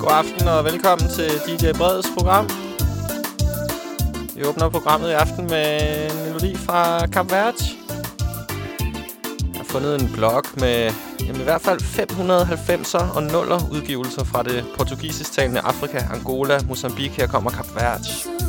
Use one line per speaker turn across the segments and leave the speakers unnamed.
God aften og velkommen til DJ Breds program. Vi åbner programmet i aften med en melodi fra Cap Verde. Jeg har fundet en blog med jamen, i hvert fald 590'er og 0'er udgivelser fra det portugisisk talende Afrika, Angola, Mozambique. Her kommer Cap Verde.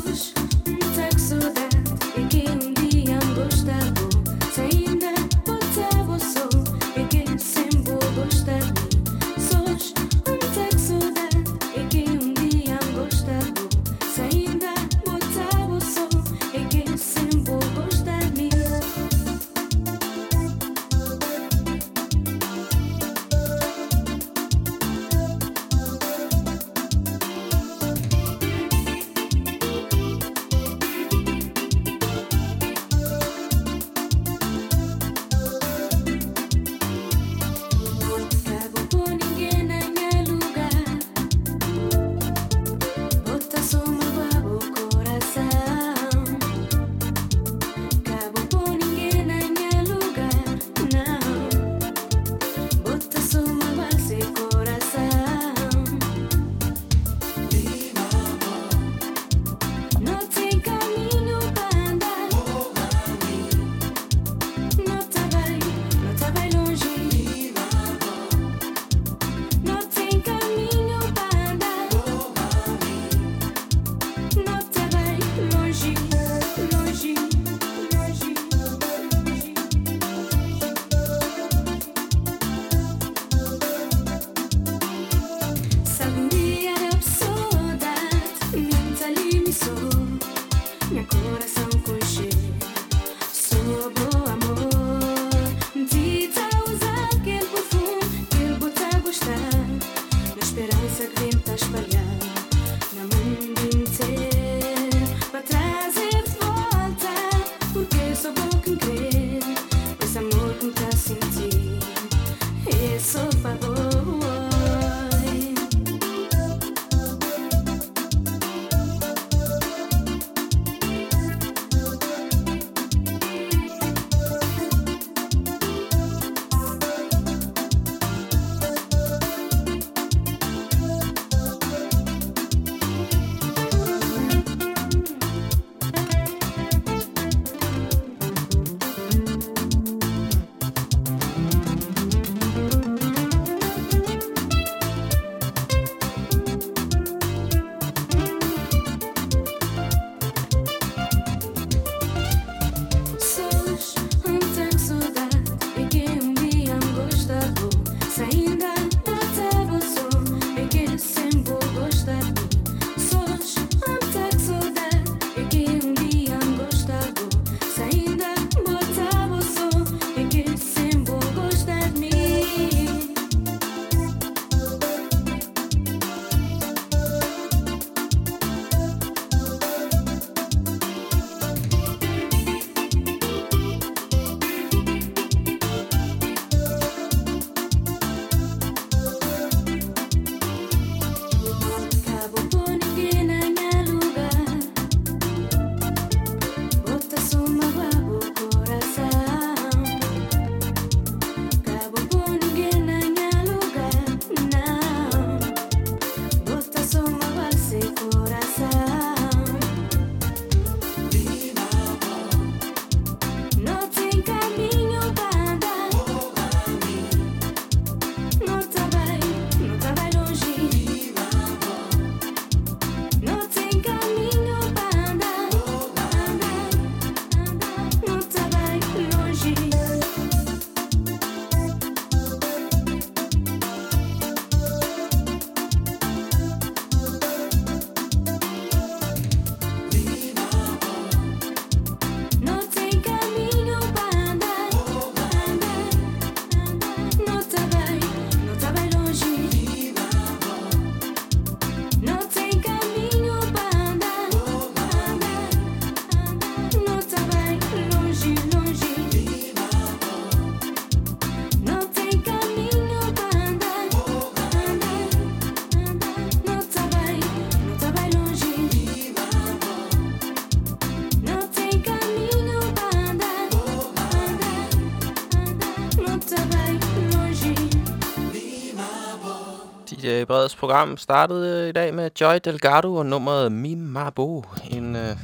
DJ program startede øh, i dag med Joy Delgado og nummeret Mimabo. En øh,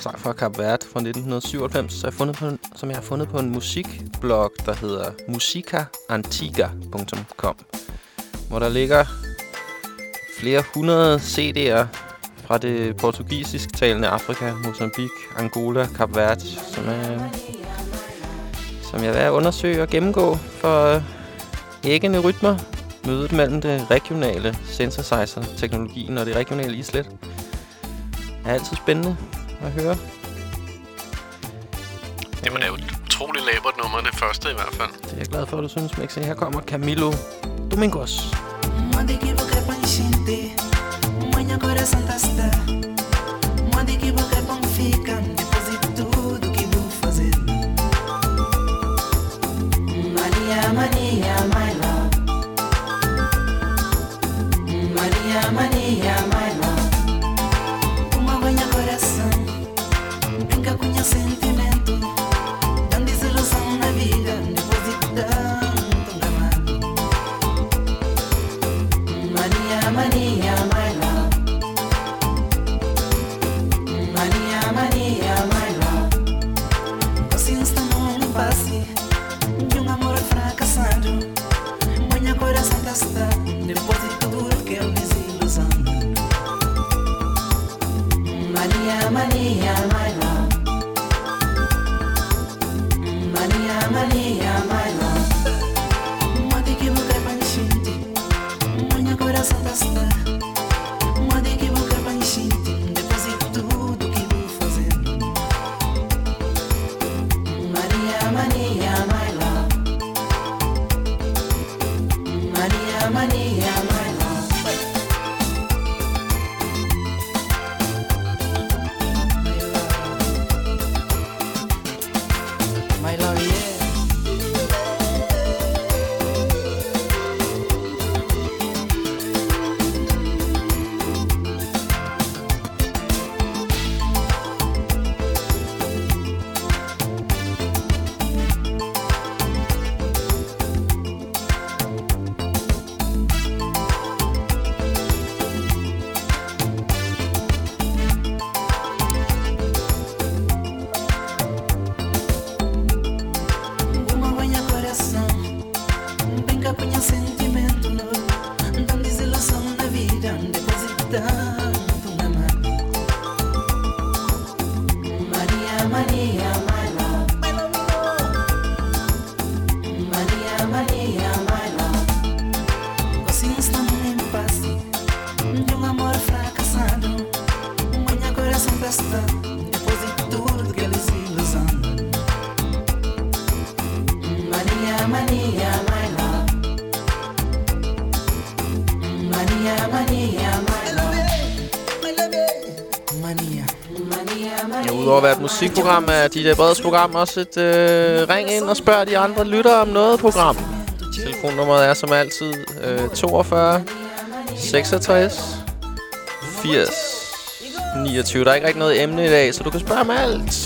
sang fra Cap Verde fra 1997, jeg fundet på en, som jeg har fundet på en musikblog, der hedder musicaantiga.com, hvor der ligger flere hundrede CD'er fra det portugisisk talende Afrika, Mozambique, Angola, Cap Verde, som, øh, som jeg vil undersøge og gennemgå for øh, æggende rytmer mødet mellem det regionale synthesizer-teknologien og det regionale islet er altid spændende at høre.
Det var da utroligt labert nummer, det første i hvert fald.
Det er jeg glad for, at du synes, Mixi. Her kommer Camilo Domingos.
Manda equivocar pra enchente Manha coração tá está Manda equivocar pra fica Depois de tudo que vou fazer Maria, Maria, Maria,
musikprogram, er DJ Breds program også et øh, ring ind og spørg de andre lyttere om noget program. Telefonnummeret er som altid øh, 42 66 80 29. Der er ikke rigtig noget emne i dag, så du kan spørge om alt.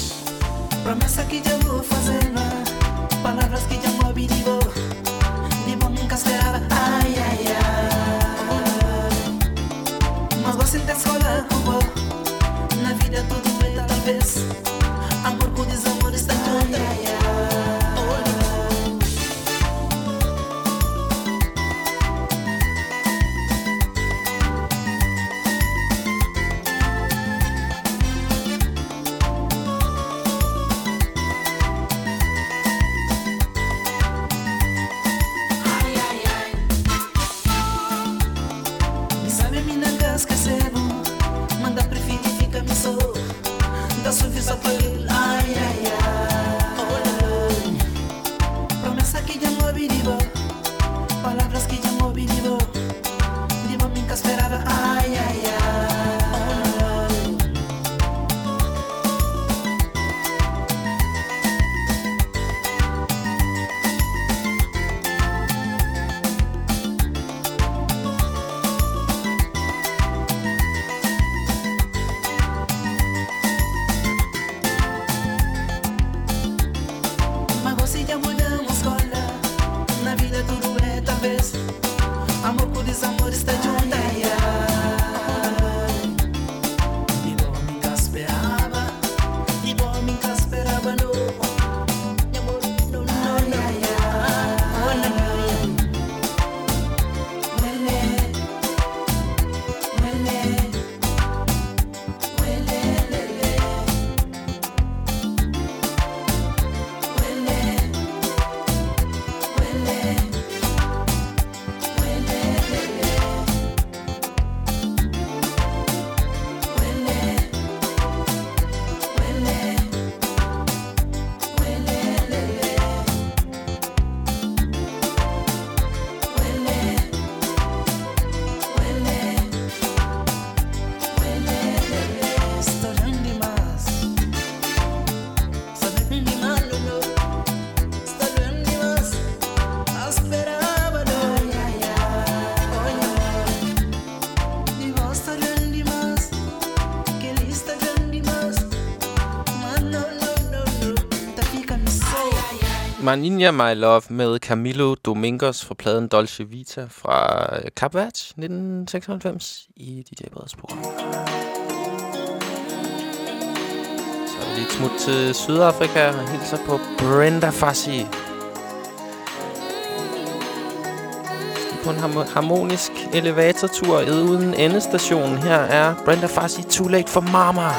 Maninha My Love med Camilo Domingos fra pladen Dolce Vita fra øh, Cap Verde 1996 i DJ Breds program. Så er vi lige smut til Sydafrika og hilser på Brenda Fassi. På en harmonisk elevatortur uden endestation. Her er Brenda Fassi Too Late for Mama.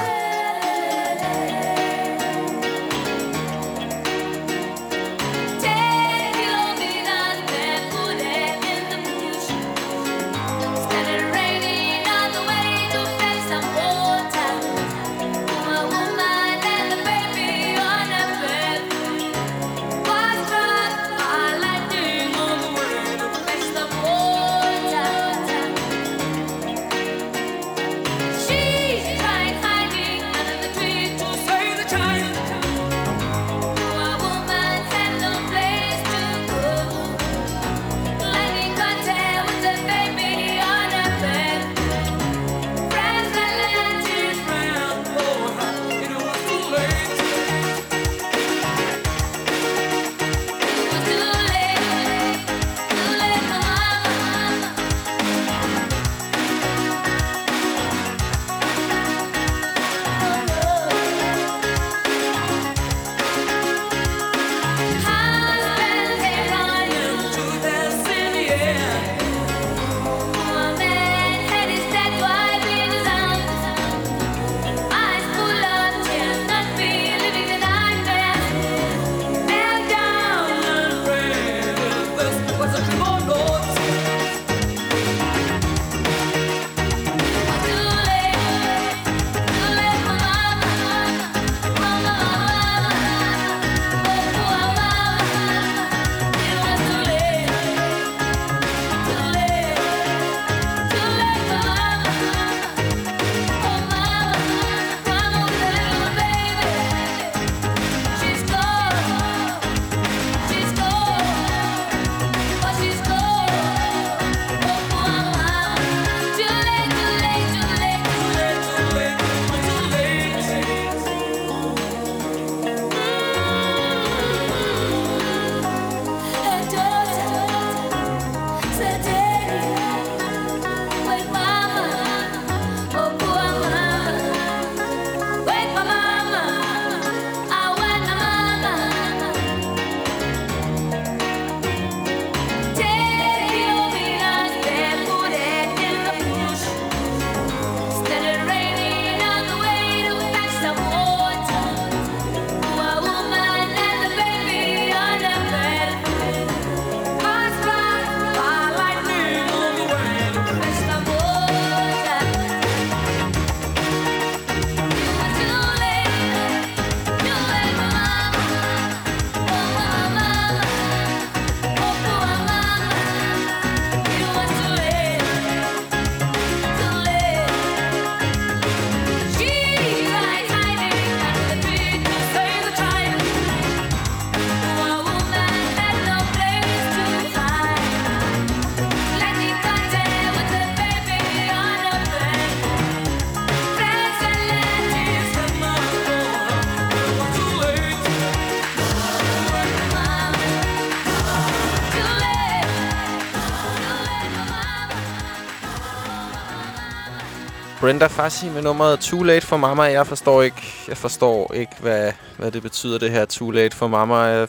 Brenda Fassi med nummeret Too Late for Mama. Jeg forstår ikke, jeg forstår ikke hvad, hvad det betyder, det her Too Late for Mama.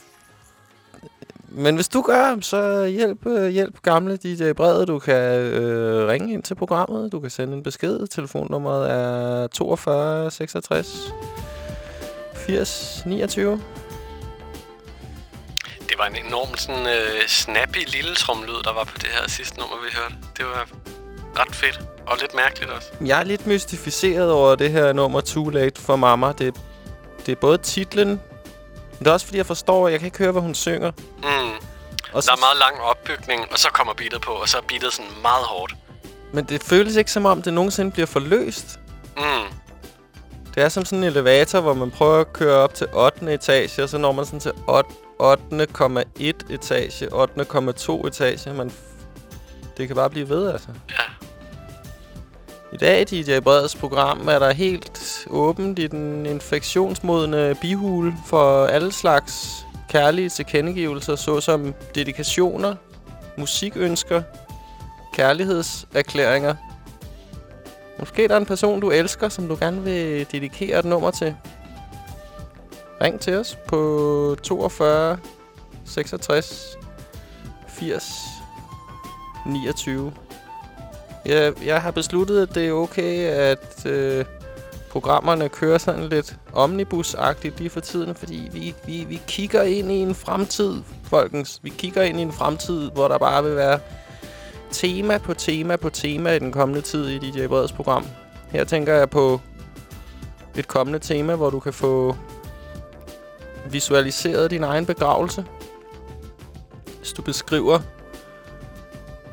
Men hvis du gør, så hjælp, øh, hjælp gamle DJ Brede. Du kan øh, ringe ind til programmet. Du kan sende en besked. Telefonnummeret er 42 66 80 29.
Det var en enorm sådan, øh, snappy lille tromlyd, der var på det her sidste nummer, vi hørte. Det var ret fedt. Og lidt mærkeligt også.
Jeg er lidt mystificeret over det her nummer Too Late for Mama. Det, det er både titlen, men det er også fordi, jeg forstår, at jeg kan ikke høre, hvad hun synger.
Mm.
Og
Der er meget lang opbygning, og så kommer beatet på, og så er beatet sådan meget hårdt.
Men det føles ikke som om, det nogensinde bliver forløst.
Mm.
Det er som sådan en elevator, hvor man prøver at køre op til 8. etage, og så når man sådan til 8,1 etage, 8,2 etage. Man det kan bare blive ved, altså.
Ja.
I dag i DJ Breds program er der helt åbent i den infektionsmodne bihule for alle slags
kærlige tilkendegivelser, såsom dedikationer, musikønsker, kærlighedserklæringer. Måske der er en person, du elsker, som du gerne vil dedikere et nummer til. Ring til os på 42 66 80 29. Jeg, jeg har besluttet, at det er okay, at øh, programmerne kører sådan lidt omnibusagtigt lige for tiden, fordi vi, vi, vi kigger ind i en fremtid, folkens. Vi kigger ind i en fremtid, hvor der bare vil være tema på tema på tema i den kommende tid i DJ Breds program. Her tænker jeg på et kommende tema, hvor du kan få visualiseret din egen begravelse. Hvis du beskriver,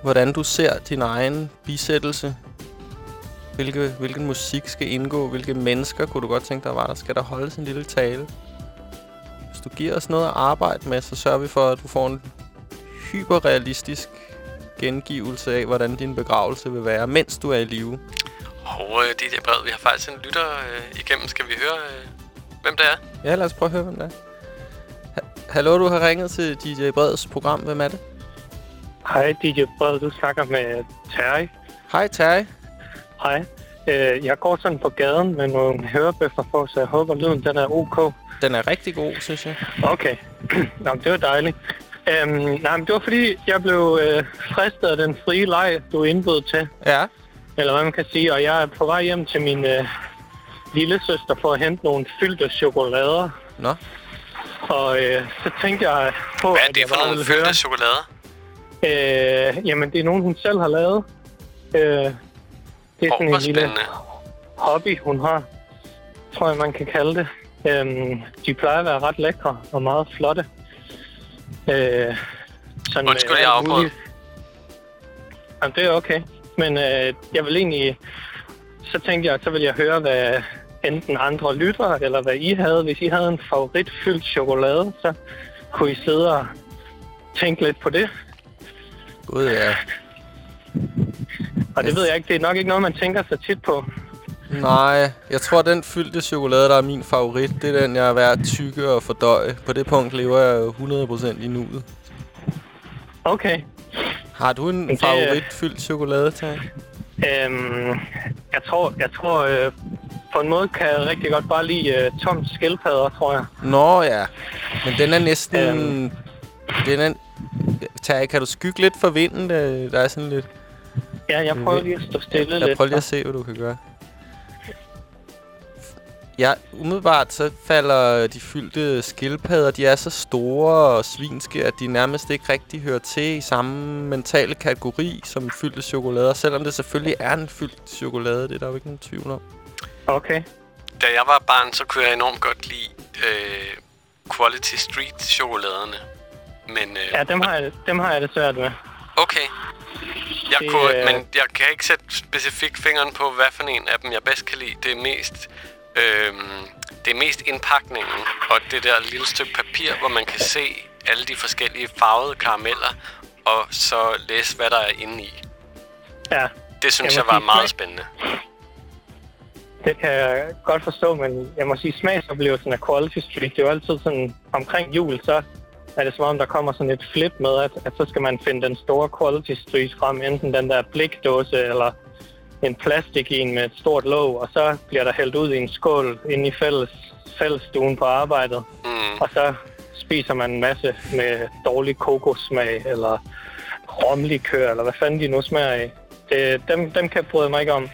hvordan du ser din egen bisættelse. Hvilke, hvilken musik skal indgå? Hvilke mennesker kunne du godt tænke dig var der? Skal der holdes en lille tale? Hvis du giver os noget at arbejde med, så sørger vi for, at du får en hyperrealistisk gengivelse af, hvordan din begravelse vil være, mens du er i live.
Og øh, DJ Bred, vi har faktisk en lytter øh, igennem. Skal vi høre, øh, hvem det er?
Ja, lad os prøve at høre, hvem det er. Ha- Hallo, du har ringet til DJ Breds program. Hvem er det?
Hej, DJ Bred. Du snakker med Terry.
Hej, Terry.
Hej. Øh, jeg går sådan på gaden med nogle hørebøffer på, så jeg håber, lyden den er ok.
Den er rigtig god, synes jeg.
Okay. Nå, det var dejligt. Øhm, nej, men det var fordi, jeg blev øh, fristet af den frie leg, du indbød til.
Ja.
Eller hvad man kan sige. Og jeg er på vej hjem til min øh, lille søster for at hente nogle fyldte chokolader.
Nå.
Og øh, så tænkte jeg på,
Hvad er
at
det
jeg
for nogle
høre...
fyldte chokolader?
Øh, jamen, det er nogen, hun selv har lavet. Øh, det er
Åh,
sådan en lille hobby, hun har, tror jeg, man kan kalde det. Øhm, de plejer at være ret lækre og meget flotte. Øh, sådan
Undskyld,
med
jeg afbrød.
Jamen, det er okay. Men øh, jeg vil egentlig... Så tænkte jeg, så vil jeg høre, hvad enten andre lyttere, eller hvad I havde. Hvis I havde en favoritfyldt chokolade, så kunne I sidde og tænke lidt på det.
Gud, ja.
Og det ved jeg ikke, det er nok ikke noget, man tænker så tit på.
Nej, jeg tror, den fyldte chokolade, der er min favorit, det er den, jeg er værd at tykke og fordøje. På det punkt lever jeg jo 100% i nuet.
Okay.
Har du en
Det-
favoritfyldt chokolade, Terry?
Øhm, jeg tror, jeg tror øh, på en måde kan jeg rigtig godt bare lide øh, tom skildpadder, tror jeg.
Nå ja, men den er næsten...
Øhm.
Den er... Terry, kan du skygge lidt for vinden? Der, der er sådan lidt...
Ja, jeg prøver lige at stå stille
Jeg
lidt.
prøver lige at se, hvad du kan gøre. Ja, umiddelbart så falder de fyldte skildpadder, de er så store og svinske, at de nærmest ikke rigtig hører til i samme mentale kategori som fyldte chokolader. Selvom det selvfølgelig er en fyldt chokolade, det er der jo ikke nogen tvivl om.
Okay.
Da jeg var barn, så kunne jeg enormt godt lide øh, Quality Street chokoladerne. Men øh,
Ja, dem har, jeg, dem har jeg det svært med.
okay. Jeg
Det,
kunne,
øh,
men jeg kan ikke sætte specifikt fingeren på, hvad for en af dem jeg bedst kan lide. Det er mest, øh, det er mest indpakningen og det der lille stykke papir, hvor man kan se alle de forskellige farvede karameller, og så læse, hvad der er inde i.
Ja,
Det synes
Jeg
jeg, var
sige,
meget spændende.
det kan jeg godt forstå, men jeg må sige, smagsoplevelsen af Quality Street, det er jo altid sådan, omkring jul, så er det som om, der kommer sådan et flip med, at, at så skal man finde den store Quality Street frem, enten den der blikdåse eller en plastik i en med et stort låg, og så bliver der hældt ud i en skål inde i fælles, fællesstuen på arbejdet.
Mm.
Og så spiser man en masse med dårlig kokossmag, eller romlikør, eller hvad fanden de nu smager af. Det, dem, dem kan jeg bryde mig ikke om.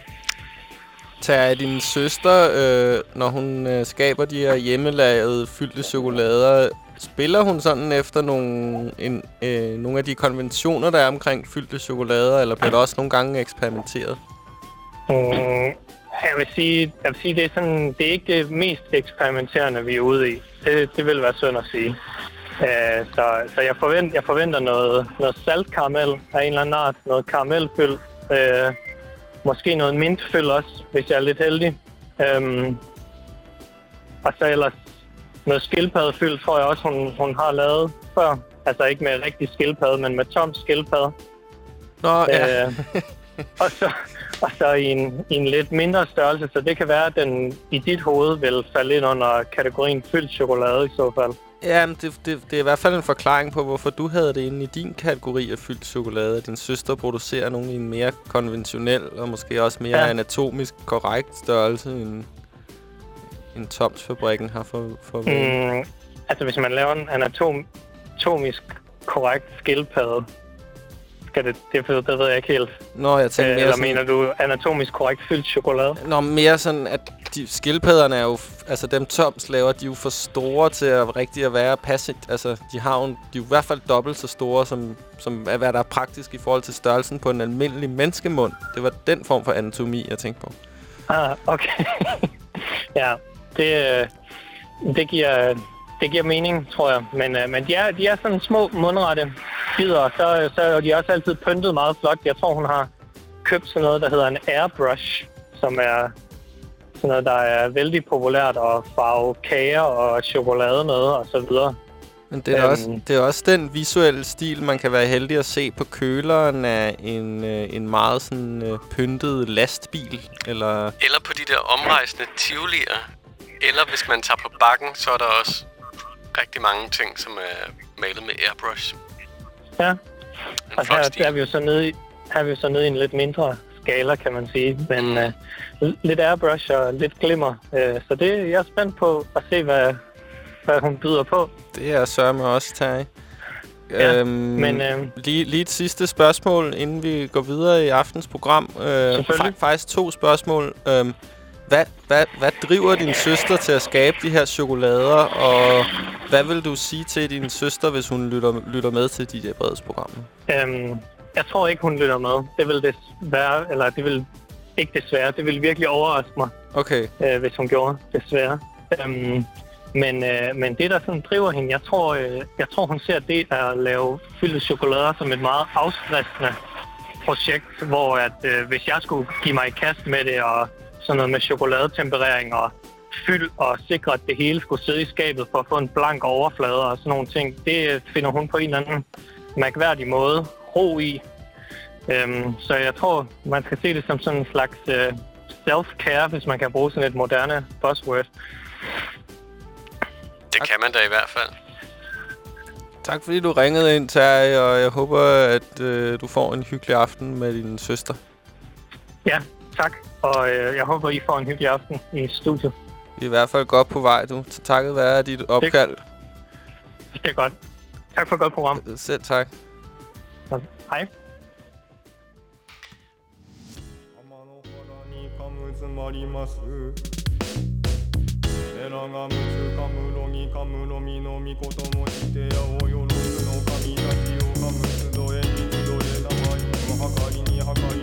Terry, din søster, øh, når hun øh, skaber de her hjemmelavede fyldte chokolader, spiller hun sådan efter nogle, en, øh, nogle af de konventioner, der er omkring fyldte chokolader, eller bliver der også nogle gange eksperimenteret?
Mm, jeg vil sige, jeg vil sige det, er sådan, det er ikke det mest eksperimenterende, vi er ude i. Det, det vil være synd at sige. Uh, så så jeg, forvent, jeg forventer noget, noget saltkaramel af en eller anden art. Noget karamelfyld. Uh, måske noget mintfyld også, hvis jeg er lidt heldig. Um, og så ellers noget skildpaddefyld, tror jeg også, hun, hun har lavet før. Altså ikke med rigtig skildpadde, men med tom skildpadde.
Nå, ja.
Øh, og så, og så i, en, i en lidt mindre størrelse, så det kan være, at den i dit hoved vil falde ind under kategorien fyldt chokolade i så fald.
Ja, men det, det, det er i hvert fald en forklaring på, hvorfor du havde det inde i din kategori af fyldt chokolade. Din søster producerer nogle i en mere konventionel og måske også mere
Ja.
ja. anatomisk korrekt størrelse, end, end Toms fabrikken har for, for mm.
Altså, hvis man laver en anatom, anatomisk korrekt skildpadde, skal det, det, ved- det ved jeg ikke helt.
Nå, jeg tænker
Øh,
mere
eller
sådan,
mener du anatomisk korrekt fyldt chokolade?
Nå, mere sådan, at de, skildpadderne er jo... Altså, dem Toms laver, de er jo for store til at rigtig at være passiv. Altså, de har jo, en- de er jo i hvert fald dobbelt så store, som, som er, hvad der er praktisk i forhold til størrelsen på en almindelig menneskemund. Det var den form for anatomi, jeg tænkte på.
Ah, okay. ja, det, øh, det, giver, det giver mening, tror jeg. Men, øh, men de, er, de er sådan små mundrette bidder, så, så er de også altid pyntet meget flot. Jeg tror, hun har købt sådan noget, der hedder en airbrush, som er sådan noget, der er vældig populært at farve kager og chokolade med og så videre.
Men det er,
Øhm.
også, det er også den visuelle stil, man kan være heldig at se på køleren af en, øh, en meget sådan øh, pyntet lastbil. Eller
Eller på de der omrejsende tivolier. Eller hvis man tager på bakken, så er der også rigtig mange ting, som er malet med airbrush.
Ja,
En
og her, der er vi jo så nede i, her er vi jo så nede i en lidt mindre skala, kan man sige. Men
Mm.
øh, lidt airbrush og lidt glimmer. Øh, så det jeg er spændt på at se, hvad, hvad hun byder på.
det er sørme også, Terje.
Ja,
øhm,
men, øh,
lige, lige et sidste spørgsmål, inden vi går videre i aftens program. Øh, fa- faktisk to spørgsmål. Øhm, hvad, hvad, hvad driver din søster til at skabe de her chokolader, og hvad vil du sige til din søster, hvis hun lytter, lytter med til DJ Breds program?
Øhm, jeg tror ikke, hun lytter med. Det vil desværre, eller det vil ikke desværre, det vil virkelig overraske mig,
Okay,
øh, hvis hun gjorde, desværre. Øhm, men, øh, men det, der sådan driver hende, jeg tror, øh, jeg tror, hun ser det at lave fyldte chokolader som et meget afstressende projekt, hvor at, øh, hvis jeg skulle give mig i kast med det, og sådan noget med chokoladetemperering og fyld og sikre, at det hele skulle sidde i skabet for at få en blank overflade og sådan nogle ting, det øh, finder hun på en eller anden mærkværdig måde ro i. Øhm, så jeg tror, man skal se det som sådan en slags øh, self-care, hvis man kan bruge sådan et moderne buzzword.
Det kan man da i hvert fald.
tak fordi du ringede ind, Terje, og jeg håber, at øh, du får en hyggelig aften med din søster.
Ja, tak. Og øh, jeg håber, I får en hyggelig aften i studiet.
Vi er i hvert fald godt på vej, du. Så takket være dit opkald.
Det er godt. Tak for et godt program.
Selv tak.
Så, Hej.
浜の原にかむつまりますエラがむつかむろぎかむろみのみこともしてやおよろずの神たちをかむつどえにつどえたまりのはかりにはかりたまりエラが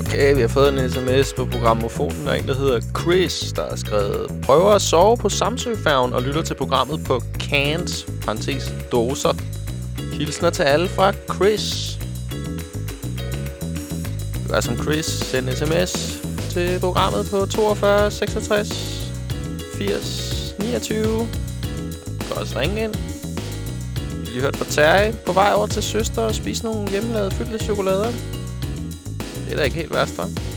Okay, vi har fået en sms på programmofonen, og en, der hedder Chris, der har skrevet Prøver at sove på Samsøfærgen og lytter til programmet på cans, parentes, doser. Hilsner til alle fra Chris. Vær som Chris. Send sms til programmet på 42 66 80 29. Du kan også ringe ind. Vi lige hørt fra Terje på vej over til søster og spise nogle hjemmelavede fyldte chokolader. Det er da ikke helt værst for.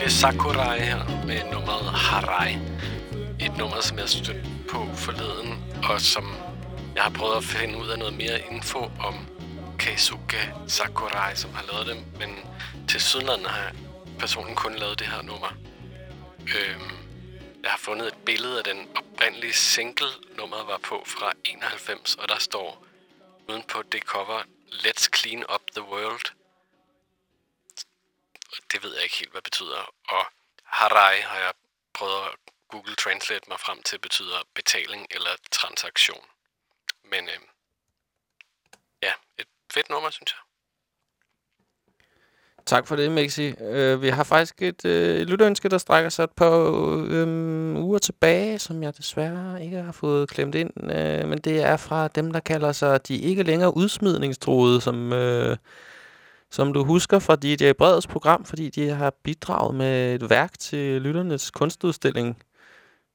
Keisuke Sakurai her med nummeret Harai. Et nummer, som jeg stødte på forleden, og som jeg har prøvet at finde ud af noget mere info om Keisuke Sakurai, som har lavet det. Men til Sydland har personen kun lavet det her nummer. Øhm, jeg har fundet et billede af den oprindelige single, nummeret var på fra 91, og der står uden på det cover, Let's Clean Up the World – det ved jeg ikke helt, hvad betyder. Og harai har jeg prøvet at Google Translate mig frem til, betyder betaling eller transaktion. Men øh, ja, et fedt nummer, synes jeg.
Tak for det, Mixi. Øh, vi har faktisk et øh, lytterønske, der strækker sig et par øh, uger tilbage, som jeg desværre ikke har fået klemt ind. Øh, men det er fra dem, der kalder sig de ikke længere udsmidningstroede, som, øh, som du husker fra DJ Breds program, fordi de har bidraget med et værk til lytternes kunstudstilling,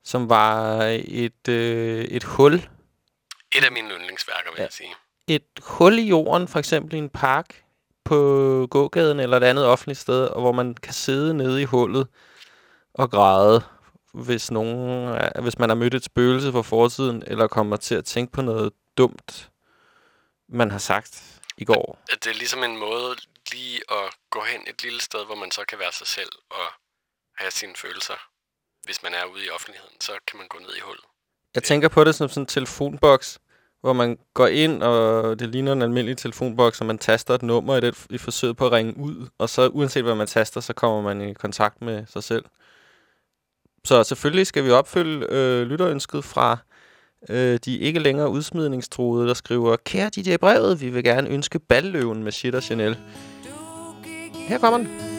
som var et, øh, et hul
Et af mine yndlingsværker, vil
Ja.
jeg sige.
et hul i jorden, for eksempel i en park på gågaden eller et andet offentligt sted, og hvor man kan sidde nede i hullet og græde, hvis, nogen, er- hvis man har mødt et spøgelse fra fortiden, eller kommer til at tænke på noget dumt, man har sagt i går.
At det er ligesom en måde lige at gå hen et lille sted, hvor man så kan være sig selv og have sine følelser. Hvis man er ude i offentligheden, så kan man gå ned i hullet.
Jeg tænker på det som sådan en telefonboks, hvor man går ind, og det ligner en almindelig telefonboks, og man taster et nummer i, det, i forsøget på at ringe ud. Og så uanset hvad man taster, så kommer man i kontakt med sig selv. Så selvfølgelig skal vi opfylde øh, lytterønsket fra øh, de ikke længere udsmidningstroede, der skriver, Kære DJ Brevet, vi vil gerne ønske balløven med Shit og Chanel. Her kommer den.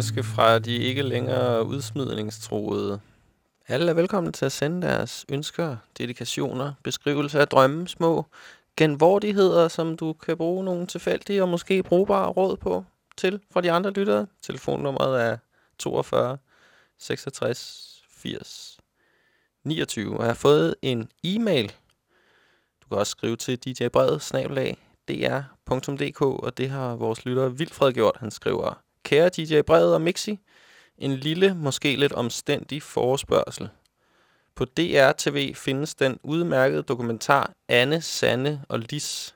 Et
fra de ikke længere udsmidningstroede. Alle er velkomne til at sende deres ønsker, dedikationer, beskrivelser af drømme, små genvordigheder, som du kan bruge nogle tilfældige og måske brugbare råd på til fra de andre lyttere. Telefonnummeret er 42 66 80 29. Og jeg har fået en e-mail. Du kan også skrive til djbrevet, snabelag, dr.dk, og det har vores lytter Vilfred gjort. Han skriver, Kære DJ Brevet og Mixi, en lille, måske lidt omstændig forespørgsel. På DR-TV findes den udmærkede dokumentar Anne, Sanne og Lis.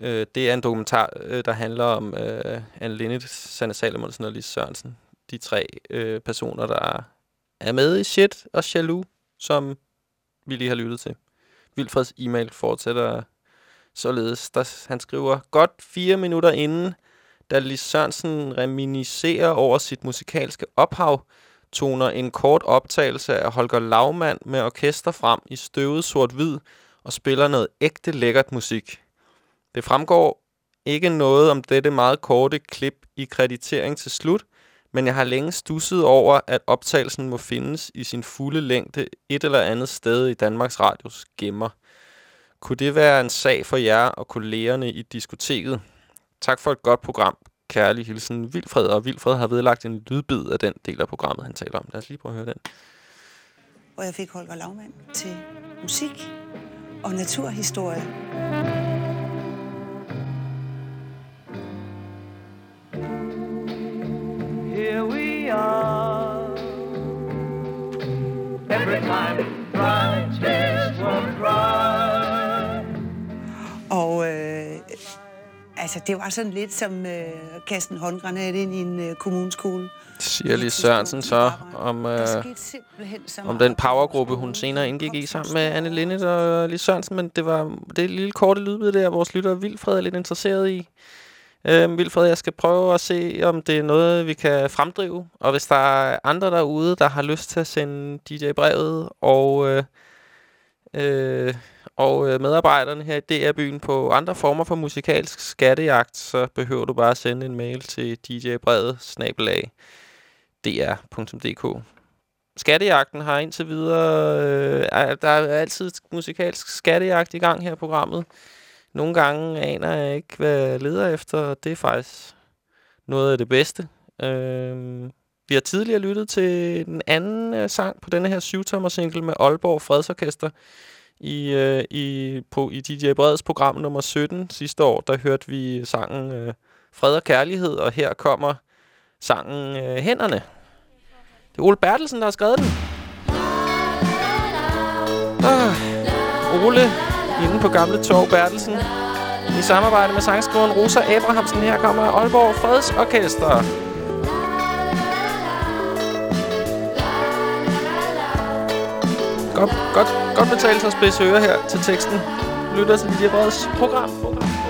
Øh, det er en dokumentar, øh, der handler om øh, Anne Linnet, Sanne Salomonsen og Lis Sørensen. De tre øh, personer, der er med i Shit og Jaloux, som vi lige har lyttet til. Vilfreds e-mail fortsætter således. Der, han skriver, godt fire minutter inden, da Lis Sørensen reminiscerer over sit musikalske ophav, toner en kort optagelse af Holger Laumann med orkester frem i støvet sort-hvid og spiller noget ægte lækkert musik. Det fremgår ikke noget om dette meget korte klip i kreditering til slut, men jeg har længe stusset over, at optagelsen må findes i sin fulde længde et eller andet sted i Danmarks Radios gemmer. Kunne det være en sag for jer og kollegerne i diskoteket? Tak for et godt program. Kærlig hilsen, Vilfred. Og Vilfred har vedlagt en lydbid af den del af programmet, han taler om. Lad os lige prøve at høre den.
hvor jeg fik Holger Laumann til musik og naturhistorie.
Here we are.
Altså, det var sådan lidt som øh, at kaste en håndgranat ind i en øh, kommuneskole.
Siger Lis Sørensen så om, øh, om den powergruppe, hun senere indgik i sammen med Anne Linnet og Lis Sørensen. Men det var det lille korte lydbid der, vores lytter Vilfred er lidt interesseret i. Øh, Vilfred, jeg skal prøve at se, om det er noget, vi kan fremdrive. Og hvis der er andre derude, der har lyst til at sende DJ-brevet og... Øh, øh, og øh, medarbejderne her i DR-byen på andre former for musikalsk skattejagt, så behøver du bare at sende en mail til djbrede-dr.dk. Skattejagten har indtil videre... Øh, er, der er altid musikalsk skattejagt i gang her i programmet. Nogle gange aner jeg ikke, hvad jeg leder efter, og det er faktisk noget af det bedste. Øh, vi har tidligere lyttet til den anden øh, sang på denne her syvtommer single med Aalborg Fredsorkester i, øh, i, på, i DJ Breds program nummer 17 sidste år. Der hørte vi sangen øh, Fred og Kærlighed, og her kommer sangen øh, Hænderne. Det er Ole Bertelsen, der har skrevet den. Ah, Ole, inde på Gamle Torv Bertelsen. I samarbejde med sangskriveren Rosa Abrahamsen. Her kommer Aalborg Fredsorkester. Godt, godt, godt betale sig at spidse ører her til teksten. Lytter til de Breds program. program.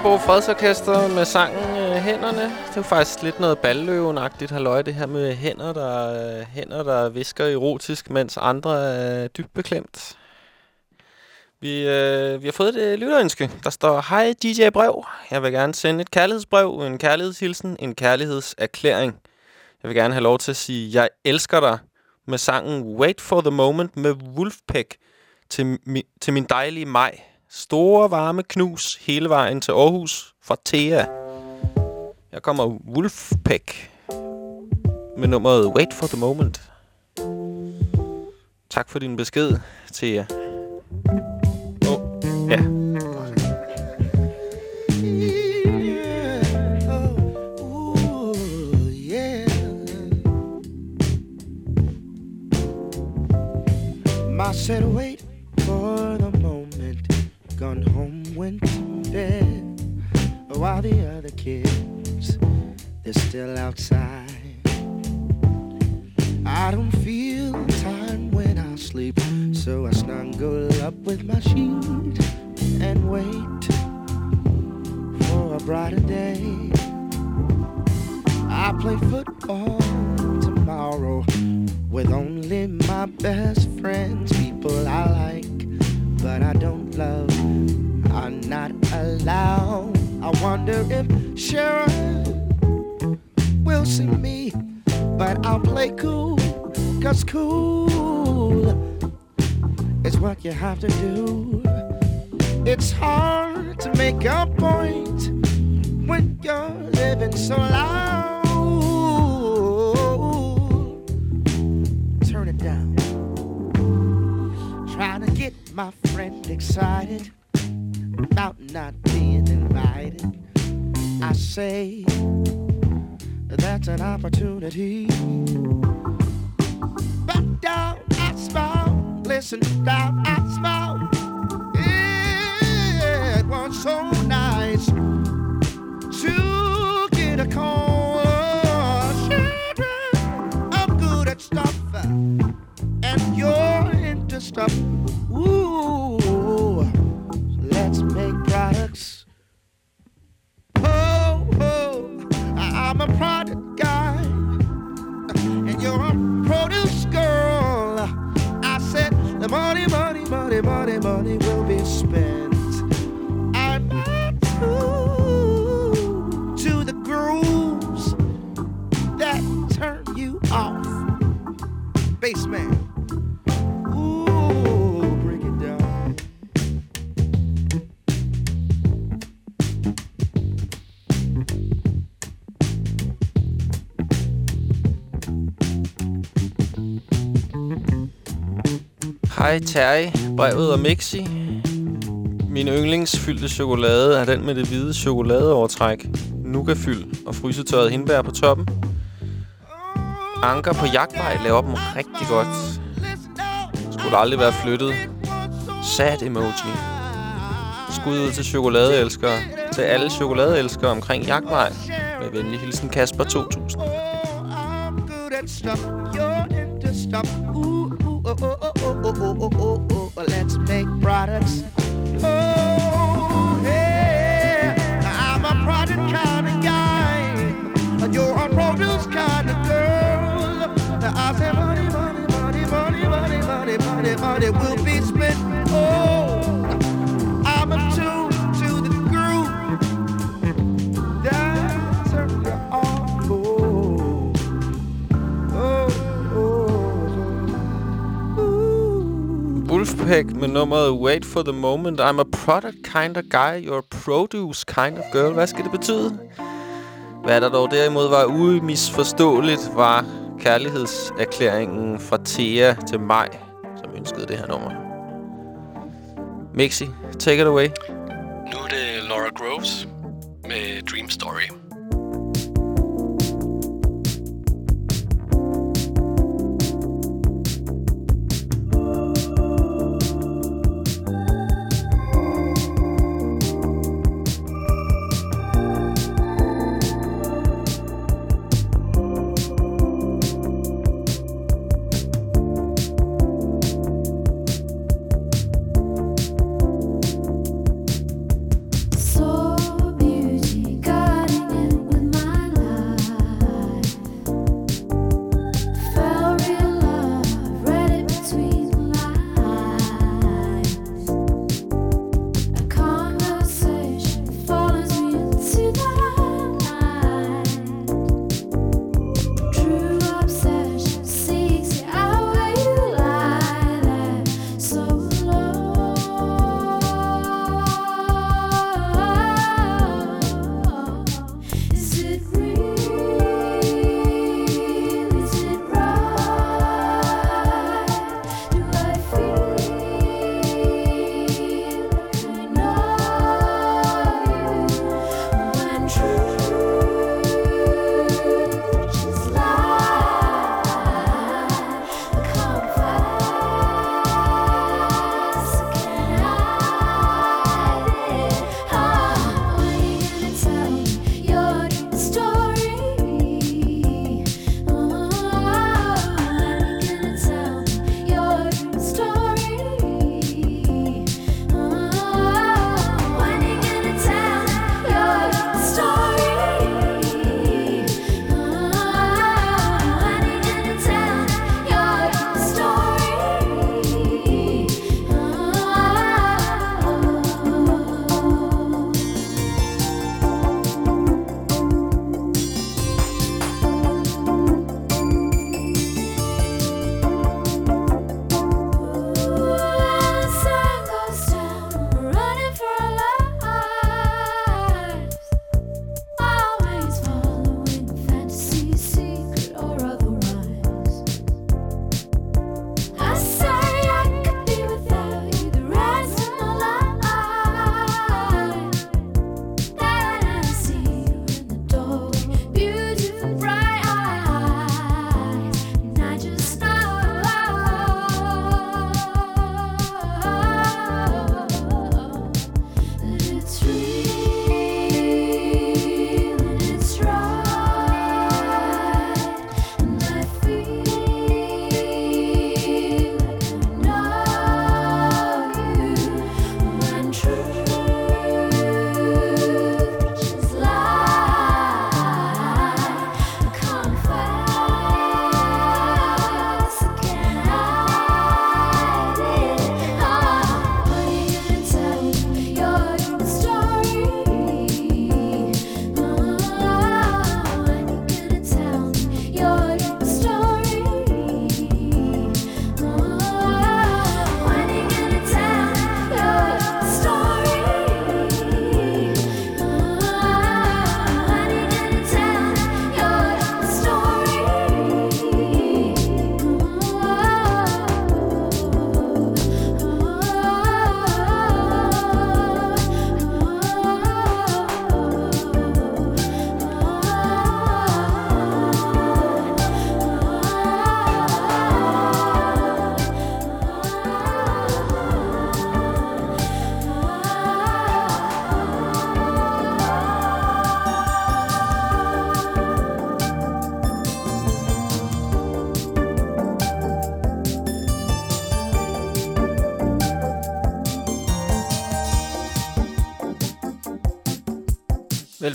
Aalborg Fredsorkester med sangen øh, Hænderne. Det er jo faktisk lidt noget balløvenagtigt halløj, det her med hænder, der, øh, hænder, der visker erotisk, mens andre er dybt beklemt. Vi, øh, vi har fået et øh, lytterønske. Der står, Hej DJ Brev. Jeg vil gerne sende et kærlighedsbrev, en kærlighedshilsen, en kærlighedserklæring. Jeg vil gerne have lov til at sige, jeg elsker dig med sangen Wait for the Moment med Wolfpack til, mi, til min dejlige maj. Store varme knus hele vejen til Aarhus fra Thea. Jeg kommer Wolfpack med nummeret Wait for the Moment. Tak for din besked, Thea. Åh, oh, ja.
I yeah. Said, wait While the other kids, they're still outside. I don't feel time when I sleep, so I snuggle up with my sheet and wait for a brighter day. I play football tomorrow with only my best friends, people I like, but I don't love, are not allowed. I wonder if Sharon will see me, but I'll play cool, cause cool is what you have to do It's hard to make a point when you're living so loud. Turn it down. Trying to get my friend excited about not being. I say that's an opportunity. Back down, I smile. Listen down, I smile. It was so nice to get a call. Children are good at stuff, and you're into stuff. Ooh, I'm a product guy, and you're a produce girl. I said the money, money, money, money, money will be spent. I'm true to the grooves that turn you off. Bassman. Ooh,
Hej Terje, brevet og Mixi. Min yndlingsfyldte chokolade er den med det hvide chokoladeovertræk, nougatfyld og frysetørret hindbær på toppen. Anker på jagtvej laver dem rigtig godt. Skulle aldrig være flyttet. Sad emoji. Skud ud til chokoladeelskere. Til alle chokoladeelskere omkring jagtvej. Med venlig hilsen Kasper 2000.
Oh, oh, oh, oh, oh, oh, oh, oh, oh. Let's make products. Oh, yeah. I'm a product kind of guy. You're a produce kind of girl. I say money, money, money, money, money, money, money, money will be oh.
Med nummeret Wait for the moment. I'm a product kind of guy. You're a produce kind of girl. Hvad skal det betyde? Hvad der dog derimod var umisforståeligt, var kærlighedserklæringen fra Thea til mig, som ønskede det her nummer. Mixi, take it away.
Nu er det Laura Groves med Dream Story.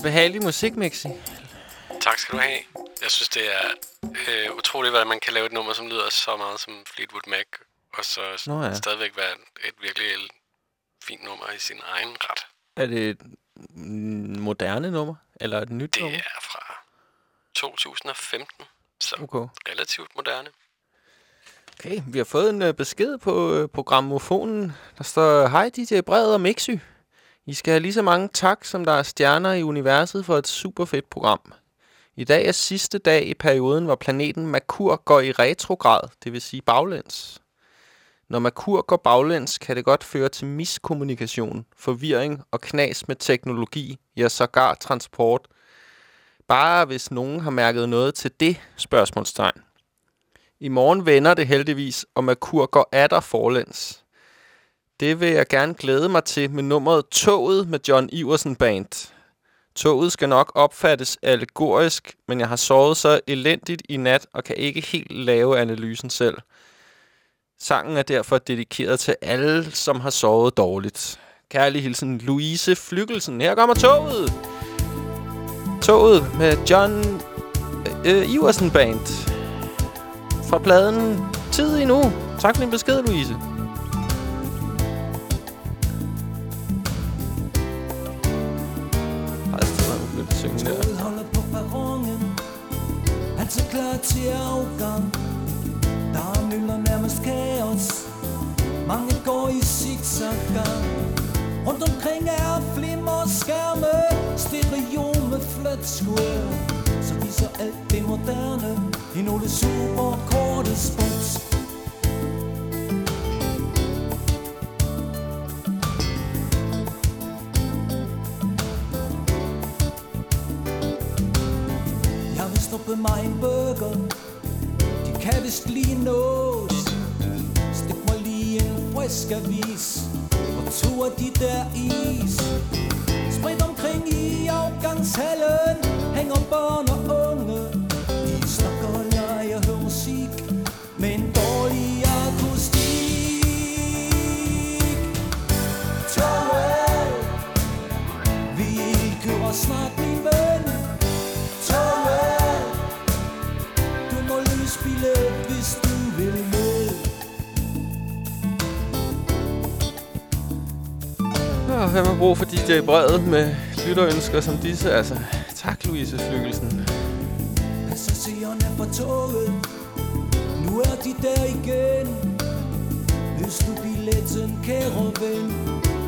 Velbehagelig musik, Mixi.
Tak skal du have. Jeg synes, det er øh, utroligt, hvordan man kan lave et nummer, som lyder så meget som Fleetwood Mac, og så
Nå ja.
stadigvæk være et virkelig fint nummer i sin egen ret.
Er det et moderne nummer? Eller et nyt
Det
nummer?
er fra 2015, så
Okay.
relativt moderne.
Okay, vi har fået en uh, besked på uh, programmofonen. Der står, Hej DJ Bred og Mixy. I skal have lige så mange tak, som der er stjerner i universet for et super fedt program. I dag er sidste dag i perioden, hvor planeten Merkur går i retrograd, det vil sige baglæns. Når Merkur går baglæns, kan det godt føre til miskommunikation, forvirring og knas med teknologi, ja sågar transport. Bare hvis nogen har mærket noget til det spørgsmålstegn. I morgen vender det heldigvis, og Merkur går atter forlæns. Det vil jeg gerne glæde mig til med nummeret Toget med John Iversen Band. Toget skal nok opfattes allegorisk, men jeg har sovet så elendigt i nat og kan ikke helt lave analysen selv. Sangen er derfor dedikeret til alle, som har sovet dårligt. Kærlig hilsen Louise Flygelsen. Her kommer toget! Toget med John øh, Iversen Band fra pladen Tid endnu. Tak for din besked, Louise.
Han klar til afgang. Der er mylder nærmest kaos. Mange går i zigzag-gang. Rundt omkring er flimmer skærme Stereo med flat square. Så viser alt det moderne. I nogle super korte spots. Jeg stoppe mig en burger De kan vist lige nås. Stik mig lige en frisk avis Og to af de der is. Spredt omkring i afgangshallen Hænger børn og unge
fandme brug for DJ Brevet med lytterønsker som disse? Altså, tak Louise Flygelsen.
Passagererne på toget. Nu er de der igen. Løs du billetten, kære ven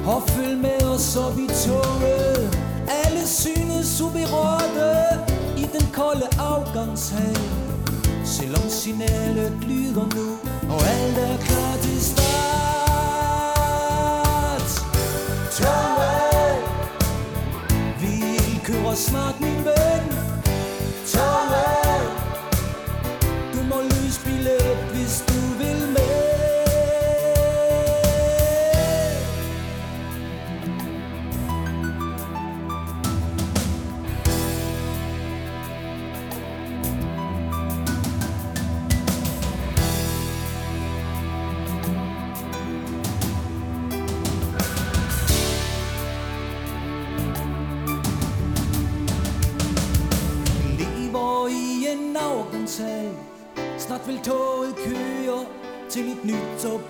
Og følg med os op i toget. Alle synes uberørte I den kolde afgangshal. Selvom signalet lyder nu Og alt er klar kører snart, min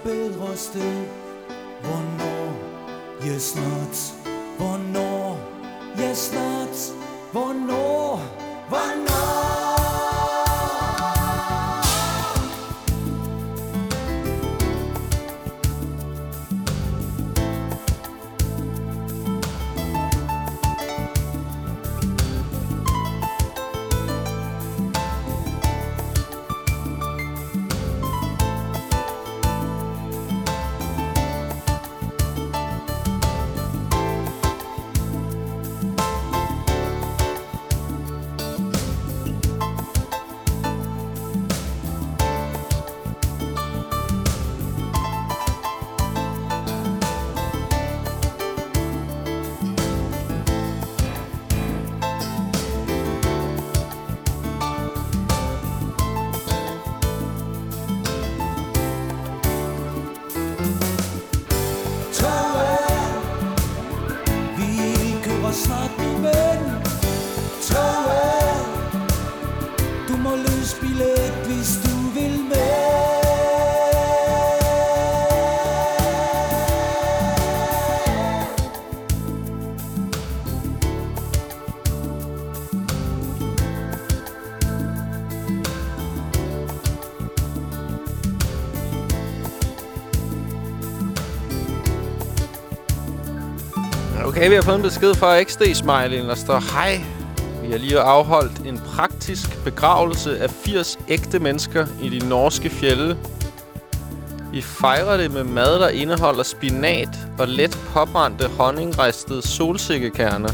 bedre sted Hvornår? jeg snart
Okay, vi har fået en besked fra XD-smileyen, der står Hej, vi har lige afholdt en praktisk begravelse af 80 ægte mennesker i de norske fjelle. Vi fejrer det med mad, der indeholder spinat og let påbrændte honningristede solsikkekerner.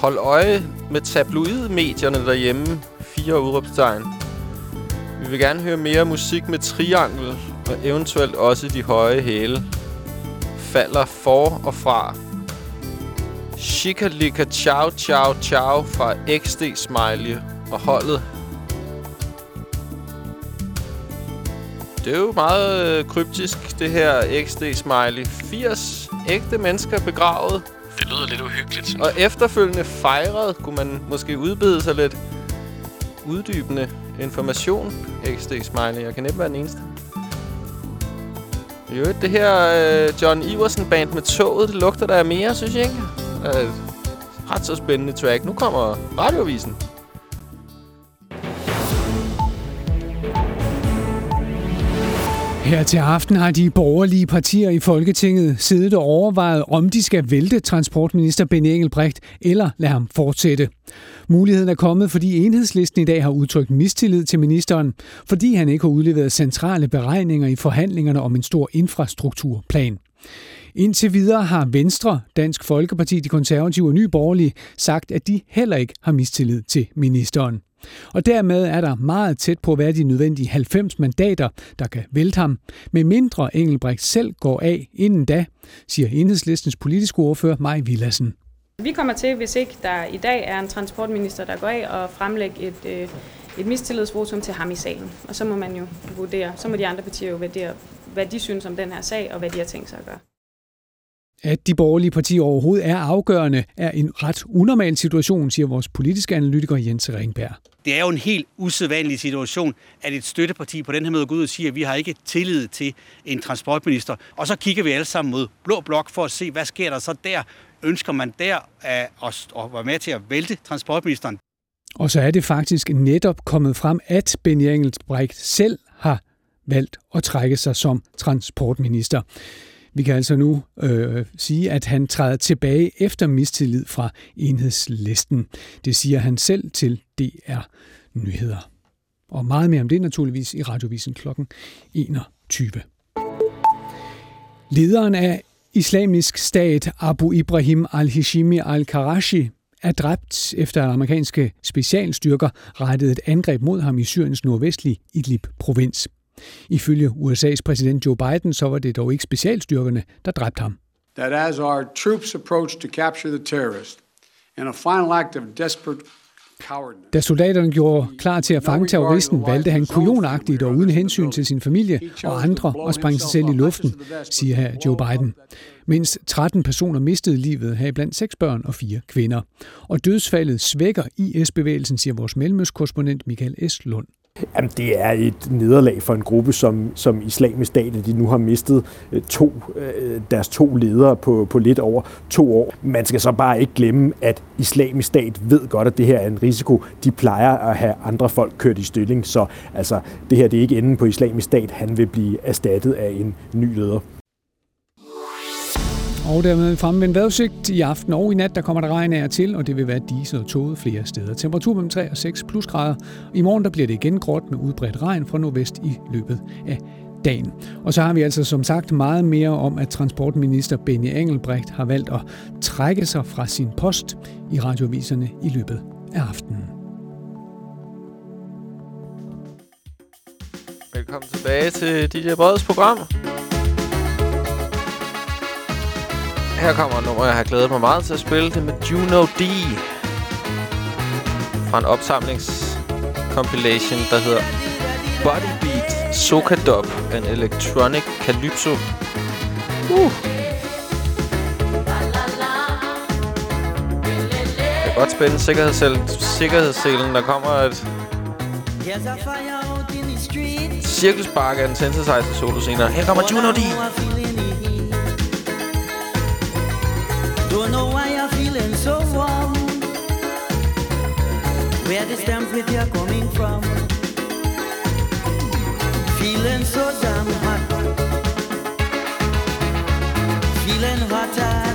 Hold øje med tabloidmedierne derhjemme. Fire udråbstegn. Vi vil gerne høre mere musik med triangel og eventuelt også de høje hæle. Falder for og fra. Shikalika Ciao Ciao Ciao fra XD Smiley og holdet. Det er jo meget øh, kryptisk, det her XD Smiley. 80 ægte mennesker begravet.
Det lyder lidt uhyggeligt,
Og efterfølgende fejret kunne man måske udbede sig lidt uddybende information. XD Smiley, jeg kan næppe være den eneste. Jo, det her øh, John Iversen band med toget, det lugter der mere, synes jeg ikke? Øh, ret så spændende track. Nu kommer radiovisen.
Her til aften har de borgerlige partier i Folketinget siddet og overvejet, om de skal vælte transportminister Benny Engelbrecht eller lade ham fortsætte. Muligheden er kommet, fordi enhedslisten i dag har udtrykt mistillid til ministeren, fordi han ikke har udleveret centrale beregninger i forhandlingerne om en stor infrastrukturplan. Indtil videre har Venstre, Dansk Folkeparti, De Konservative og Nye Borgerlige sagt, at de heller ikke har mistillid til ministeren. Og dermed er der meget tæt på at være de nødvendige 90 mandater, der kan vælte ham, med mindre Engelbrecht selv går af inden da, siger enhedslistens politiske ordfører Maj Villassen.
Vi kommer til, hvis ikke der i dag er en transportminister, der går af og fremlægge et, øh, et mistillidsvotum til ham i salen. Og så må man jo vurdere, så må de andre partier jo vurdere, hvad de synes om den her sag, og hvad de har tænkt sig at gøre.
At de borgerlige partier overhovedet er afgørende, er en ret unormal situation, siger vores politiske analytiker Jens Ringberg.
Det er jo en helt usædvanlig situation, at et støtteparti på den her måde går ud og siger, at vi har ikke tillid til en transportminister. Og så kigger vi alle sammen mod blå blok for at se, hvad sker der så der? Ønsker man der at, at, være med til at vælte transportministeren?
Og så er det faktisk netop kommet frem, at Benny Engelbrecht selv har valgt at trække sig som transportminister. Vi kan altså nu øh, sige, at han træder tilbage efter mistillid fra enhedslisten. Det siger han selv til DR Nyheder. Og meget mere om det naturligvis i Radiovisen kl. 21. Lederen af islamisk stat Abu Ibrahim al-Hishimi al-Karashi er dræbt efter at amerikanske specialstyrker rettede et angreb mod ham i Syriens nordvestlige Idlib-provins. Ifølge USA's præsident Joe Biden, så var det dog ikke specialstyrkerne, der dræbte ham.
that as our troops approached to capture the terrorist, in a final act of desperate
Da soldaterne gjorde klar til at fange terroristen, valgte han kujonagtigt og uden hensyn til sin familie og andre at sprænge sig selv i luften, siger her Joe Biden. Mindst 13 personer mistede livet, heriblandt seks børn og fire kvinder. Og dødsfaldet svækker IS-bevægelsen, siger vores mellemøstkorrespondent Michael S. Lund.
Jamen, det er et nederlag for en gruppe som, som islamisk stat, at de nu har mistet øh, to, øh, deres to ledere på, på lidt over to år. Man skal så bare ikke glemme, at islamisk stat ved godt, at det her er en risiko. De plejer at have andre folk kørt i stilling, så altså, det her det er ikke enden på islamisk stat. Han vil blive erstattet af en ny leder.
Og dermed fremme med en vejrudsigt. I aften og i nat, der kommer der regn af og til, og det vil være diset og tåget flere steder. Temperatur mellem 3 og 6 plus grader. I morgen der bliver det igen gråt med udbredt regn fra nordvest i løbet af dagen. Og så har vi altså som sagt meget mere om, at transportminister Benny Engelbrecht har valgt at trække sig fra sin post i radioviserne i løbet af aftenen.
Velkommen tilbage til DJ Breds program. Her kommer et nummer, jeg har glædet mig meget til at spille. Det er med Juno D. Fra en opsamlingscompilation, der hedder Body Beat Soca Dub and Electronic Calypso. Uh. Det er godt spændende sikkerhedssel sikkerhedsselen. Der kommer et cirkelspark af en synthesizer solo senere. Her kommer Juno D.
feeling so warm. Where this temperature coming from? Feeling so damn hot. Feeling hotter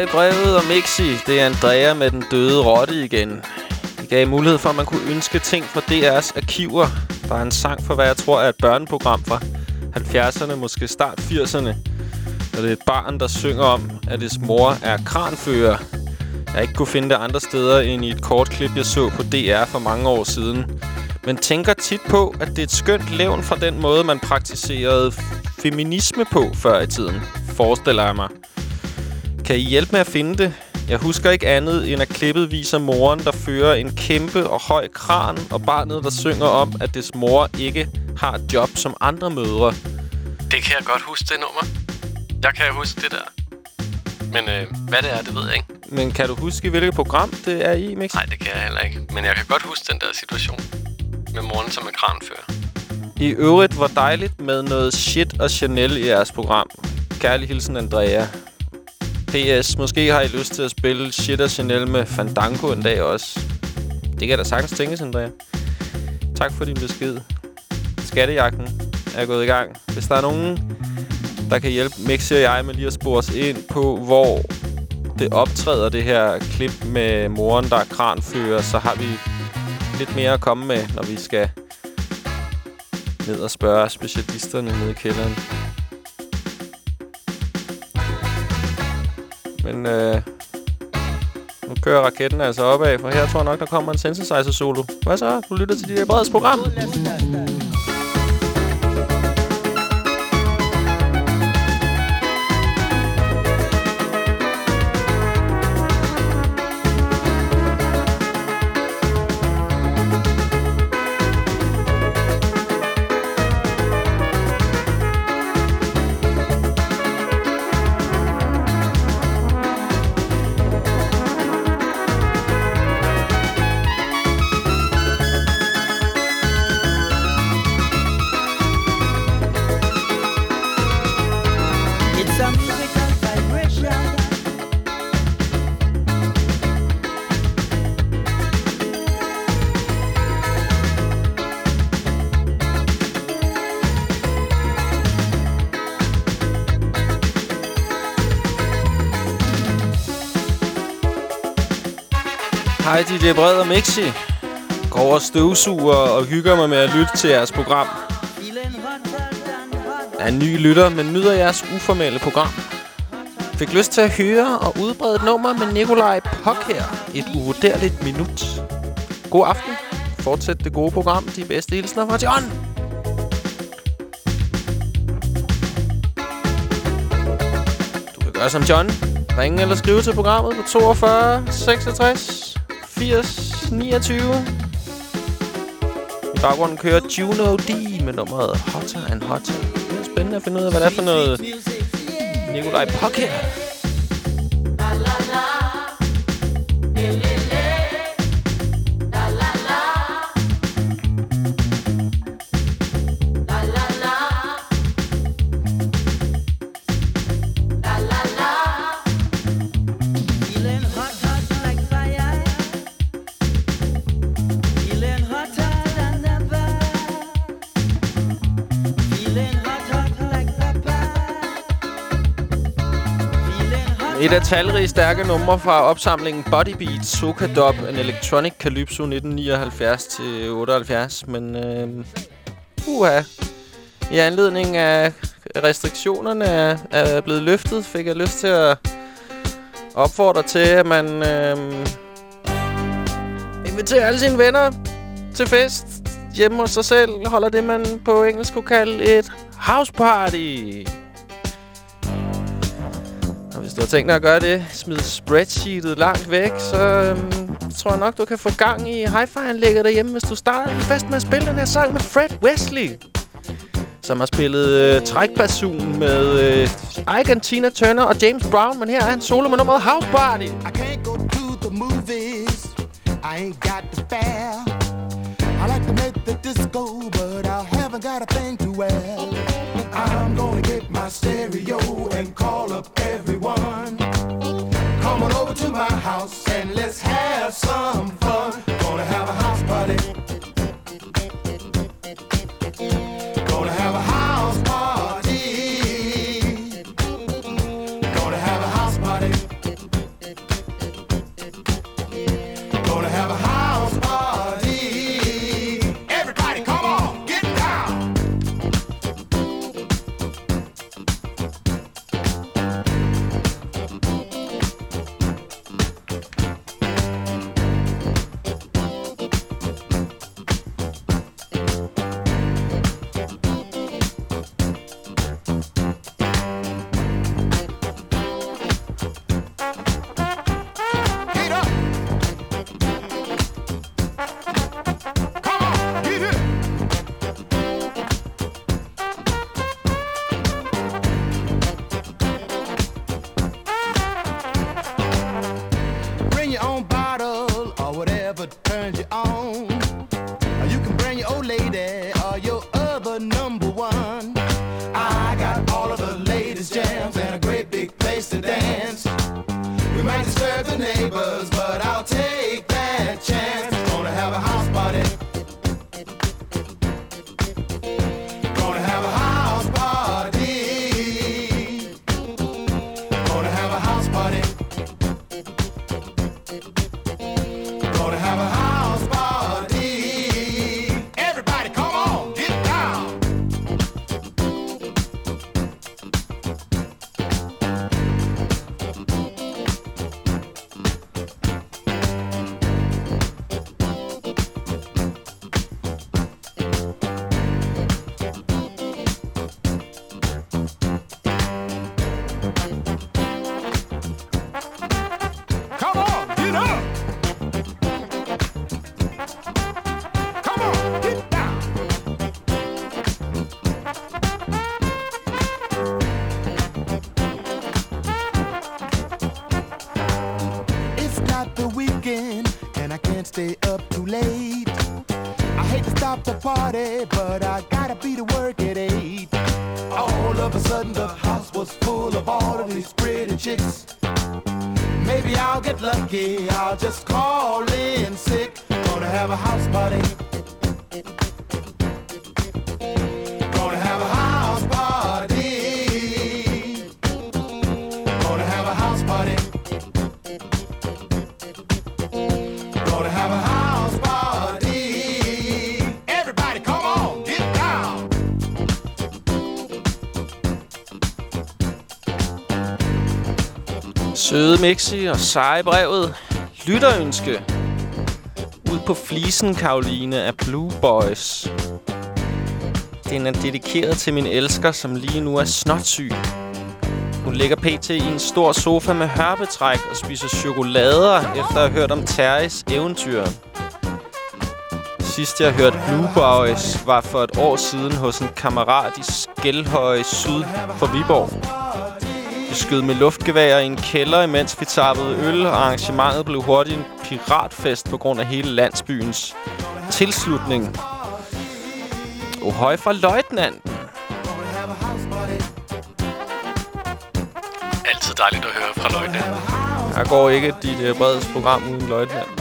Hej, brevet og Mixi. Det er Andrea med den døde rotte igen. Det gav mulighed for, at man kunne ønske ting fra DR's arkiver. Der er en sang for, hvad jeg tror er et børneprogram fra 70'erne, måske start 80'erne. Og det er et barn, der synger om, at dets mor er kranfører. Jeg ikke kunne finde det andre steder end i et kort klip, jeg så på DR for mange år siden. Men tænker tit på, at det er et skønt levn fra den måde, man praktiserede feminisme på før i tiden. Forestiller jeg mig. Kan I hjælpe med at finde det? Jeg husker ikke andet, end at klippet viser moren, der fører en kæmpe og høj kran, og barnet, der synger om, at dets mor ikke har et job som andre mødre.
Det kan jeg godt huske, det nummer. Jeg kan huske det der. Men øh, hvad det er, det ved jeg ikke.
Men kan du huske, hvilket program det er i, Mix?
Nej, det kan jeg heller ikke. Men jeg kan godt huske den der situation med moren som er kranfører.
I øvrigt var dejligt med noget shit og Chanel i jeres program. Kærlig hilsen, Andrea. P.S. Måske har I lyst til at spille shit og Chanel med Fandango en dag også. Det kan da sagtens tænkes, Andrea. Tak for din besked. Skattejagten er gået i gang. Hvis der er nogen, der kan hjælpe Mixi og jeg med lige at spore os ind på, hvor det optræder, det her klip med moren, der er kranfører, så har vi lidt mere at komme med, når vi skal ned og spørge specialisterne nede i kælderen. Men øh, nu kører raketten altså opad, for her tror jeg nok, der kommer en synthesizer solo. Hvad så? Du lytter til dit breds program. DJ Bred og Mixi. går over og støvsuger og hygger mig med at lytte til jeres program. Jeg er en ny lytter, men nyder jeres uformelle program. Fik lyst til at høre og udbrede et nummer med Nikolaj Pok her. Et uvurderligt minut. God aften. Fortsæt det gode program. De bedste hilsner fra John. Du kan gøre som John. Ring eller skrive til programmet på 42 66 80 29. I baggrunden kører Juno D med nummeret Hotter and Hotter. Det er spændende at finde ud af, hvad det er for noget Nikolaj Pok af talrige stærke numre fra opsamlingen Body Beat, Soca Dub, en Electronic Calypso 1979-78. Men øh, uha. I anledning af restriktionerne er, er blevet løftet, fik jeg lyst til at opfordre til, at man øh, inviterer alle sine venner til fest hjemme hos sig selv. Holder det, man på engelsk kunne kalde et house party. Hvis du har tænkt dig at gøre det, smid spreadsheetet langt væk, så øhm, tror jeg nok, du kan få gang i hi-fi-anlægget derhjemme, hvis du starter en fest med at spille den her sang med Fred Wesley. Som har spillet øh, trækbasun med øh, Ike and Tina Turner og James Brown, men her er han solo med nummeret House Party.
I can't go to the movies. I ain't got the fare. I like to make the disco, but I haven't got a thing to wear. I'm going stereo and call up everyone. Come on over to my house and let's have some fun. Party, but I gotta be to work at eight. All of a sudden, the house was full of all of these pretty chicks. Maybe I'll get lucky. I'll just call in sick. Gonna have a house party.
Mixi og seje brevet. Lytterønske. Ud på flisen, Karoline, af Blue Boys. Den er dedikeret til min elsker, som lige nu er snotsyg. Hun ligger pt. i en stor sofa med hørbetræk og spiser chokolader, efter at have hørt om Terjes eventyr. Sidst jeg hørte Blue Boys var for et år siden hos en kammerat i Skelhøje syd for Viborg. Vi skød med luftgevær i en kælder, imens vi tappede øl, og arrangementet blev hurtigt en piratfest på grund af hele landsbyens tilslutning. Ohøj fra løjtnanten.
Altid dejligt at høre fra løjtnanten.
Der går ikke dit uh, breds program uden løjtnanten.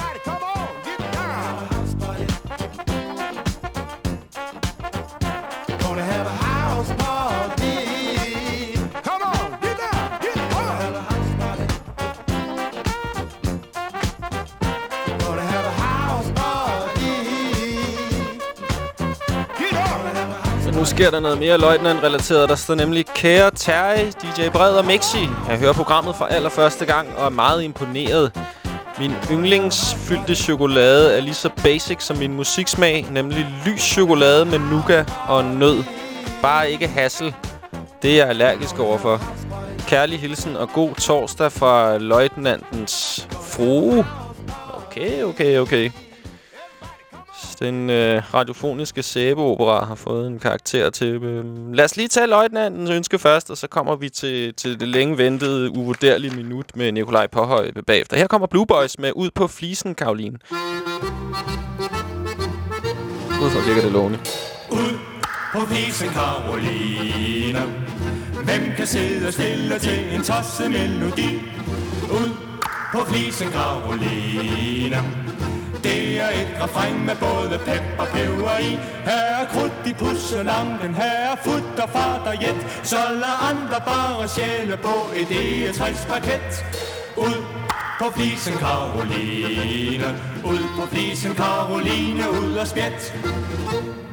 Nu sker der noget mere løjtnant-relateret. Der står nemlig Kære Terje, DJ Bred og Mixi. Jeg hører programmet for allerførste gang og er meget imponeret. Min yndlingsfyldte chokolade er lige så basic som min musiksmag, nemlig lys chokolade med nougat og nød. Bare ikke hassel. Det er jeg allergisk overfor. Kærlig hilsen og god torsdag fra løjtnantens frue. Okay, okay, okay. Den øh, radiofoniske sæbeopera har fået en karakter til... Øh, lad os lige tage løjtnantens ønske først, og så kommer vi til, til det længe ventede, uvurderlige minut med Nikolaj Påhøj bagefter. Her kommer Blue Boys med Ud på flisen, Karoline. Ud så virker det lovende.
på flisen Karoline Hvem kan sidde stille til en tosset melodi Ud på flisen Karoline det er et refræng med både pep og peber i. Her er krudt i pusselampen, her er fut og fart og jet. Så lad andre bare sjæle på et egetræspaket Ud på flisen Karoline. Ud på flisen Karoline, ud og spjæt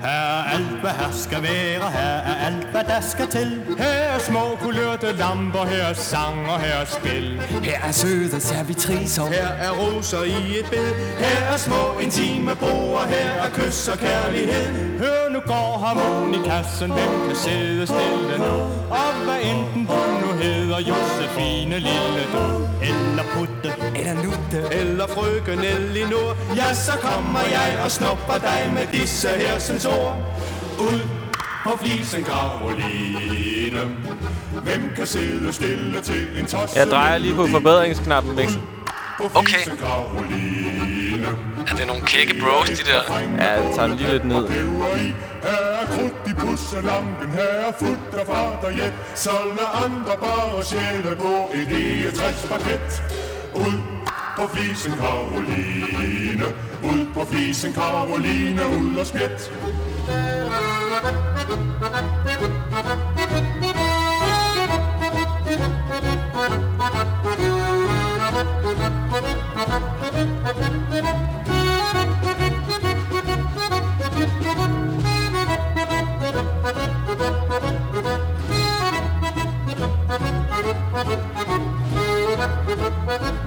her er alt, hvad her skal være, her er alt, hvad der skal til. Her er små kulørte lamper, her er sang og her er spil.
Her er søde servitriser.
Her er roser i et bed. Her er små intime broer, her er kys og kærlighed. Hør nu går harmonikassen, hvem kan sidde stille nu? Og hvad enten du nu hedder Josefine Lille du, eller Putte,
eller Nutte,
eller Frøken Elinor, ja, så kommer jeg og snupper dig med disse hersens ord. Ud på flisen Karoline Hvem kan sidde stille til en tosset
Jeg drejer lige på forbedringsknappen, Mixi.
Okay. Er det nogle kække bros, de der?
Ja, jeg tager den lige lidt ned.
Her er krudt i pusselampen, her er fut og fart og jet Så lad andre bare sjæle på et egetræspaket ud på flisen Karoline. Ud på flisen Karoline, ud og spjæt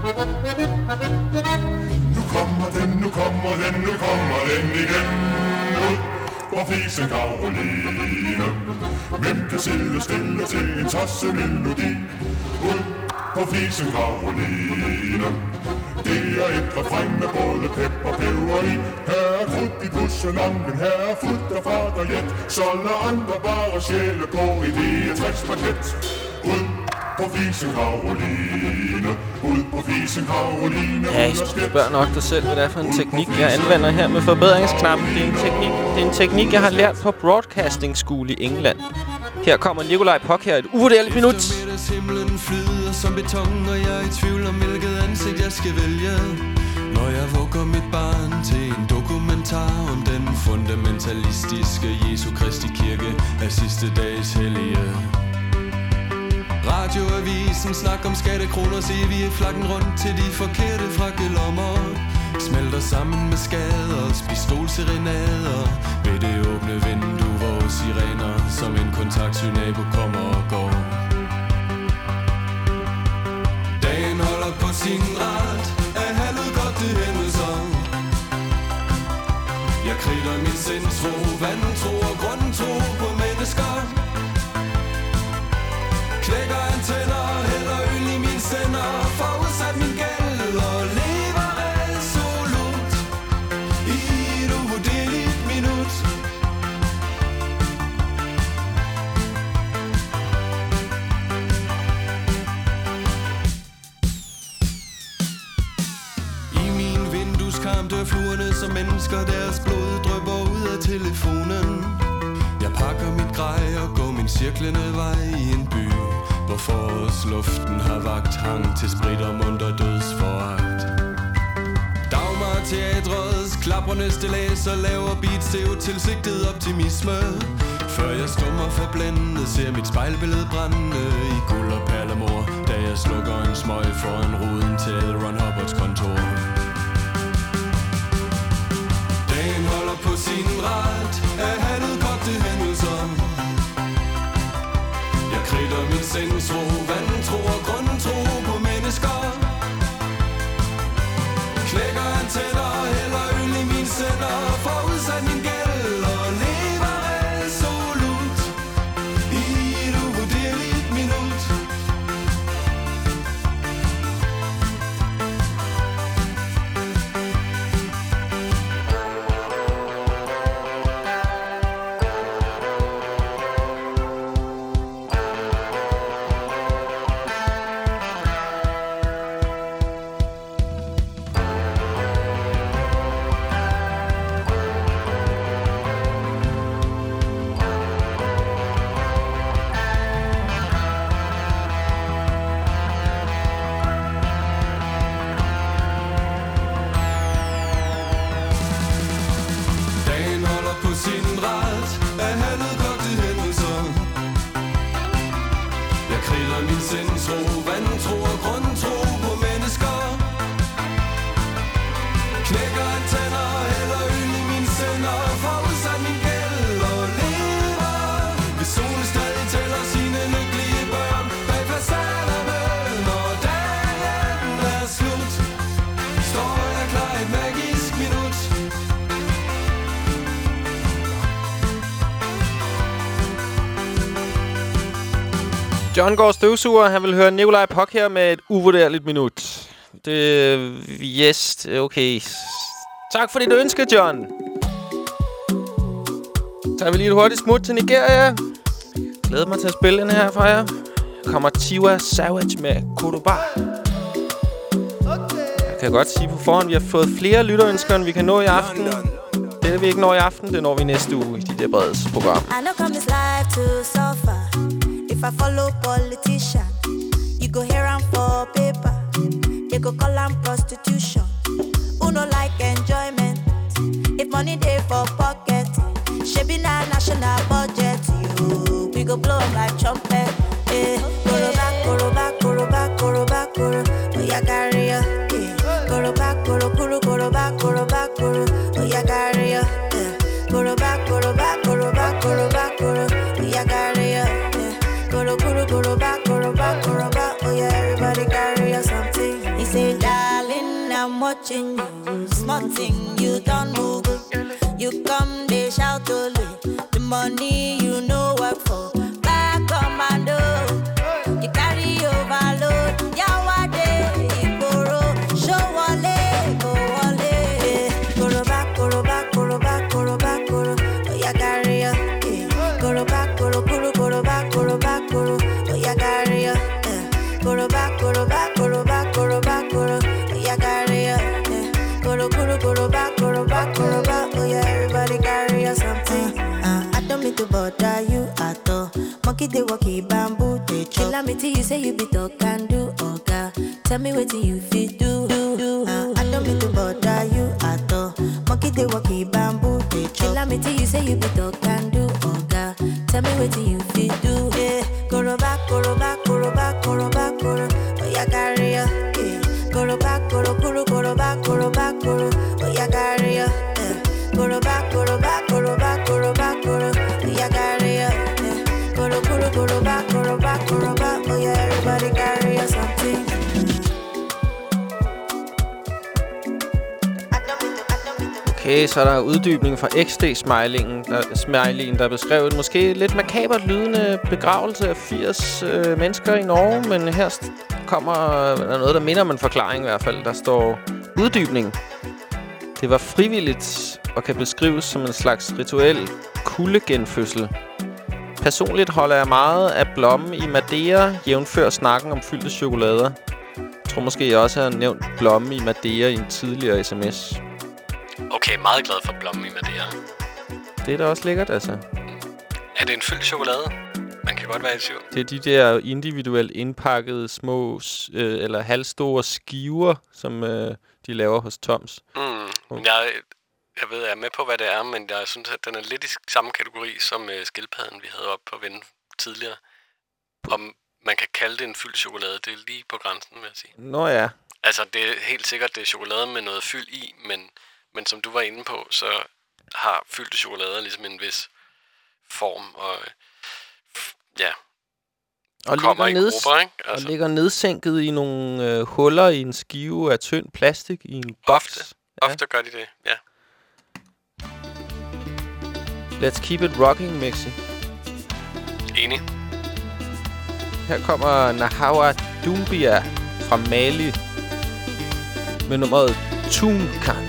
Nu kommer den, nu kommer den, nu kommer den igen. Ud på flisen Karoline. Hvem kan sidde stille til en tosse melodi? Ud på fisen Karoline. Det er et refræng med både pep og peber i. Her er krudt i pusselampen, her er fuldt af fart og jet. Så lad andre bare sjæle på i det Ud på Ud på fisen Karoline.
Ja, du spørger nok dig selv, hvad det er for en teknik, jeg anvender her med forbedringsknappen. Det er en teknik, det er en teknik jeg har lært på Broadcasting School i England. Her kommer Nikolaj Pok her et uvurderligt minut.
Middags himlen flyder som beton Og jeg er i tvivl om hvilket ansigt jeg skal vælge Når jeg vugger mit barn til en dokumentar Om den fundamentalistiske Jesu Kristi kirke Af sidste dages hellige Radioavisen snak om skattekroner Se vi er flakken rundt til de forkerte frakkelommer. Smelter sammen med skader Pistolserenader. Ved det åbne vindue Hvor sirener som en kontaktsynabo kommer og går. Dagen sin ret. Som mennesker Deres blod drøber ud af telefonen. Jeg pakker mit grej og går min cirklende vej i en by Hvor forårsluften har vagt hang til sprit og munter dødsforagt. Dagmar teatrets klapperne stillaser laver beats til utilsigtet optimisme. Før jeg stummer forblændet ser mit spejlbillede brænde i guld og perlemor Da jeg slukker en smøg foran ruden til Ron Hubbards kontor. Sin ret af halvet kogte hændelser. Jeg kridter min sindsro, vantro
John går støvsuger. Han vil høre Nikolaj Pok her med et uvurderligt minut. Det... Yes, okay. Tak for dit ønske, John. Så tager vi lige et hurtigt smut til Nigeria. Glæder mig til at spille den her for jer. Kommer Tiwa Savage med Kodoba. Jeg kan godt sige på forhånd, at vi har fået flere lytterønsker, end vi kan nå i aften. Det vi ikke når i aften, det når vi næste uge i de der breds program.
I know come this life to suffer. If I follow politician, you go hear am for paper. They go call am prostitution. Who no like enjoyment? If money dey for pocket, shebi na national budget. You, we go blow am like trumpet. Eh, koroba, koroba, koroba, koroba, koro. Yeah, carry ya. Eh, koroba, koro, koro, koroba, watching you. Small thing, you don't move. You come, they shout only. The money bother you at all. Monkey they walkie bamboo they chop. Kill me till you say you be talk and do oga. Tell me what you fit do. do, do. Uh, I don't mean to bother you at all. Monkey they walkie bamboo they chop. Kill me till you say you be talk and do oga. Tell me what you fit do. Yeah, koroba, koroba, koroba, koroba, koro. Oh yeah, carry ya. Yeah, koroba, koro, koro, koroba, koroba, koro. Oh yeah, carry ya. Yeah, koroba, koroba,
Okay, så er der uddybning fra XD-smilingen, der, smileyen, der beskrev en måske lidt makabert lydende begravelse af 80 øh, mennesker i Norge, men her kommer der noget, der minder om en forklaring i hvert fald. Der står uddybning. Det var frivilligt og kan beskrives som en slags rituel kuldegenfødsel. Personligt holder jeg meget af blomme i Madeira, jævnfør snakken om fyldte chokolader. Jeg tror måske, jeg også har nævnt blomme i Madeira i en tidligere sms.
Okay, meget glad for blommen i Madeira.
Det er da også lækkert, altså.
Er det en fyldt chokolade? Man kan godt være i tvivl.
Det er de der individuelt indpakkede små øh, eller halvstore skiver, som øh, de laver hos Toms.
Mm. Jeg, jeg ved, jeg er med på, hvad det er, men jeg synes, at den er lidt i samme kategori som uh, skildpadden, vi havde op på ven tidligere. Om man kan kalde det en fyldt chokolade, det er lige på grænsen, vil jeg sige.
Nå ja.
Altså, det er helt sikkert, det er chokolade med noget fyld i, men, men som du var inde på, så har fyldte chokolader ligesom en vis form, og ja,
Og
kommer
ligger, neds
grupper, ikke?
og
Altså.
ligger nedsænket i nogle øh, huller i en skive af tynd plastik i en boks.
Ofte. Ofte gør de det, ja.
Let's keep it rocking, Mixi.
Enig.
Her kommer Nahawa Dumbia fra Mali med nummeret Tunkan.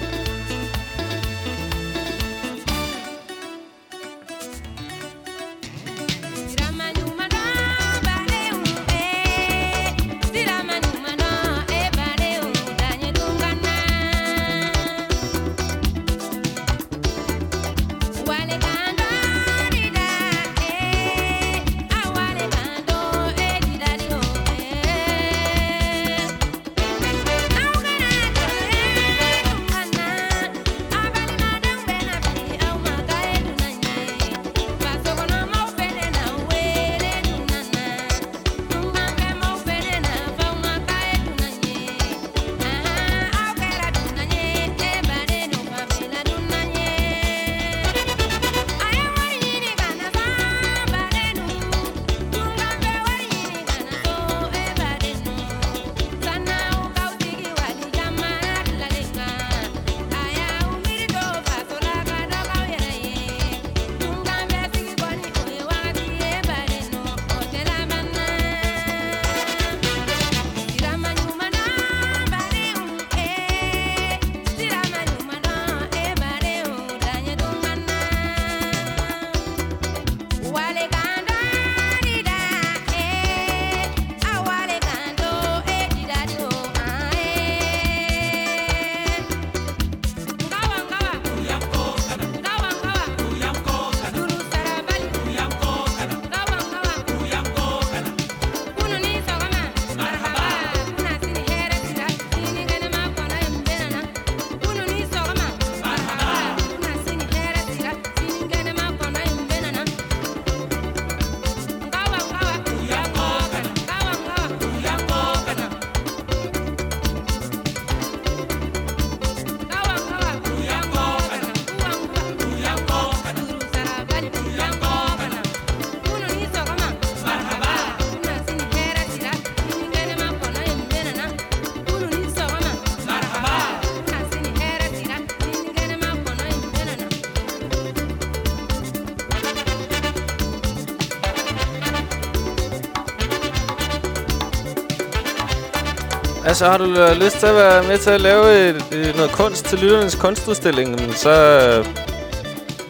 Så har du øh, lyst til at være med til at lave et, et, noget kunst til lytternes kunstudstilling, så øh,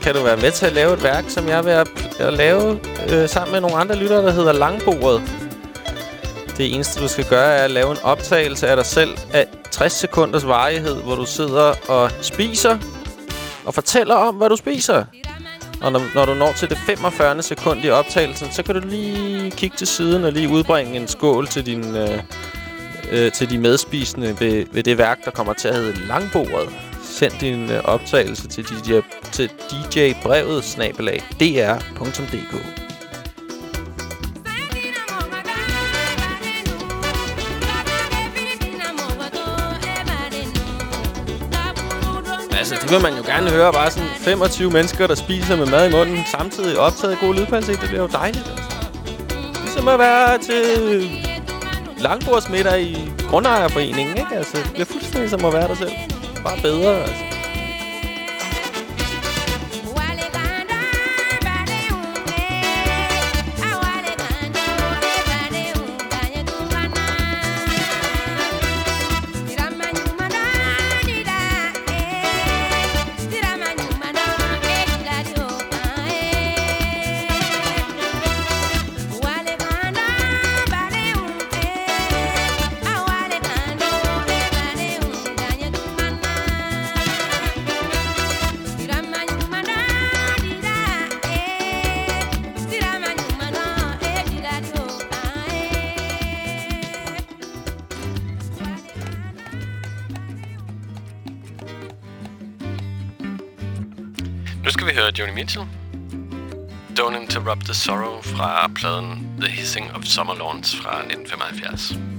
kan du være med til at lave et værk, som jeg er ved at, at lave øh, sammen med nogle andre lyttere, der hedder Langbordet. Det eneste, du skal gøre, er at lave en optagelse af dig selv af 60 sekunders varighed, hvor du sidder og spiser og fortæller om, hvad du spiser. Og når, når du når til det 45. sekund i optagelsen, så kan du lige kigge til siden og lige udbringe en skål til din... Øh, øh, til de medspisende ved, ved det værk, der kommer til at hedde Langbordet. Send din øh, optagelse til DJ, til djbrevet snabelag dr.dk. Altså, det vil man jo gerne høre. Bare sådan 25 mennesker, der spiser med mad i munden, samtidig optaget god lydkvalitet. Det bliver jo dejligt, altså. Ligesom at være til langbordsmiddag i grundejerforeningen, ikke? Altså, det bliver fuldstændig som at være der selv. Bare bedre, altså.
Mitchell. Don't Interrupt the Sorrow fra pladen The Hissing of Summer Lawns fra 1975.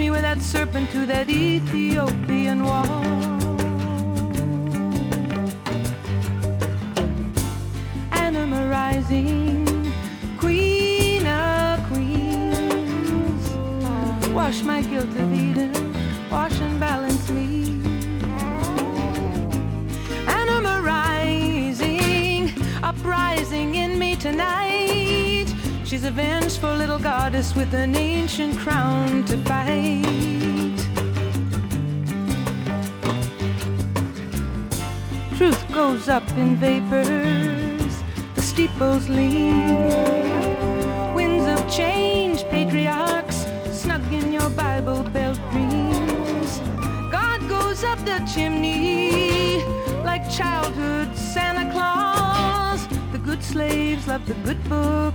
Me with that serpent to that Ethiopian wall. Goddess with an ancient crown to fight. Truth goes up in vapors, the steeples lean. Winds of change, patriarchs, snug in your Bible belt dreams. God goes up the chimney like childhood Santa Claus. The good slaves love the good book,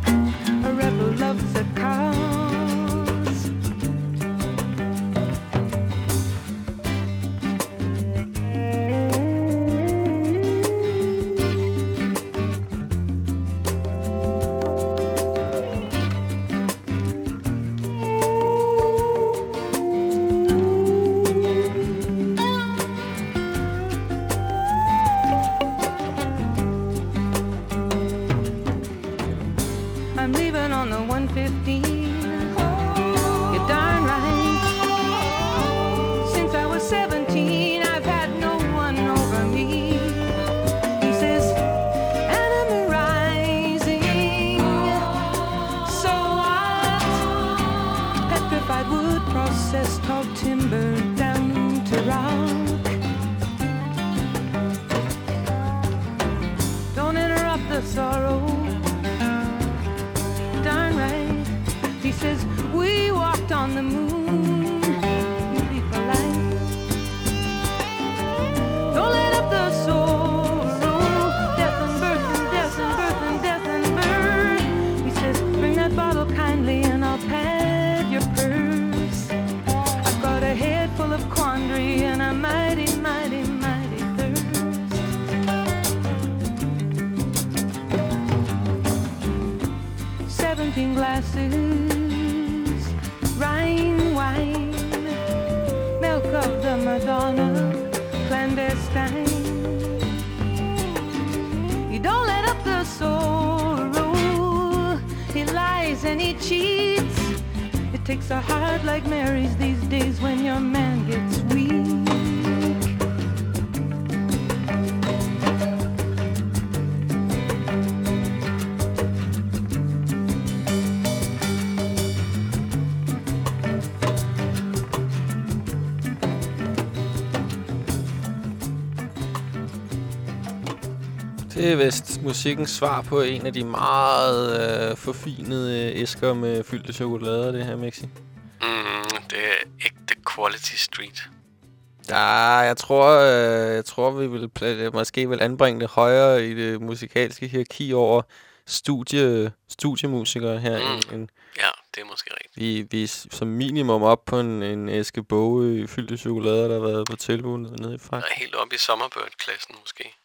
Seventeen glasses, Rhine wine, milk of the Madonna, clandestine. You don't let up the sorrow. He lies and he cheats. It takes a heart like Mary's these days when your man gets
Det er vist musikkens svar på en af de meget øh, forfinede æsker med fyldte chokolader, det her, Mixi.
Mm, det er ægte Quality Street.
Ja, jeg tror, øh, jeg tror vi vil pla- måske vil anbringe det højere i det musikalske hierarki over studie, studiemusikere her. Mm. End,
Ja, det er måske rigtigt.
vi, vi er som minimum op på en, en æske boge fyldte chokolader, der har været på tilbud nede i.
Jeg er helt oppe i Summerbird-klassen måske.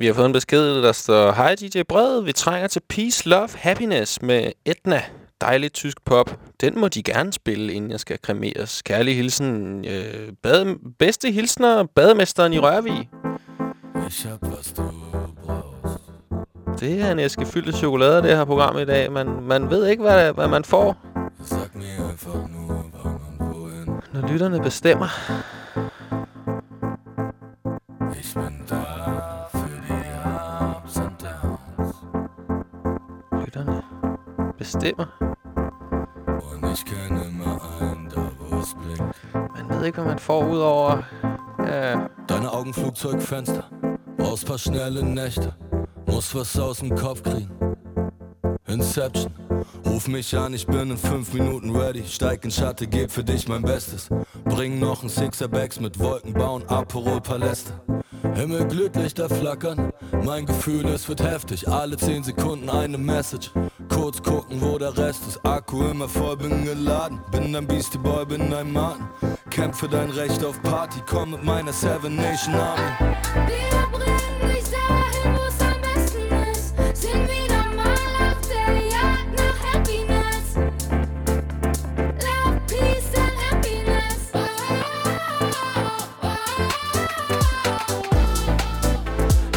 Vi har fået en besked, der står Hej DJ Bred, vi trænger til Peace, Love, Happiness med Etna. Dejlig tysk pop. Den må de gerne spille, inden jeg skal kremeres. Kærlig hilsen. Øh, bad, bedste hilsner, bademesteren i Rørvig. Det er en æske fyldt af chokolade, det her program i dag. Man, man ved ikke, hvad, hvad man får. Når lytterne bestemmer. da bestemmer. Man ved ikke, hvad man får ud over... Ja,
Deine Augen Flugzeugfenster, brauchst paar schnelle Nächte, musst was aus dem Kopf kriegen. Inception,
Ruf mich an, ich bin in fünf Minuten ready. Steig in Schatte, geb für dich mein Bestes. Bring noch ein Sixer-Bags mit Wolken bauen, Aperol-Paläste. Himmel Glühlichter flackern, mein Gefühl, es wird heftig. Alle zehn Sekunden eine Message. Kurz gucken, wo der Rest ist. Akku immer voll, bin geladen. Bin ein Beastie Boy, bin ein Mann. Kämpf für dein Recht auf Party, komm mit meiner Seven Nation Army.
Wir bringen dich dahin, wo es am besten ist. Sind wieder mal auf der Jagd nach Happiness. Love, Peace and Happiness.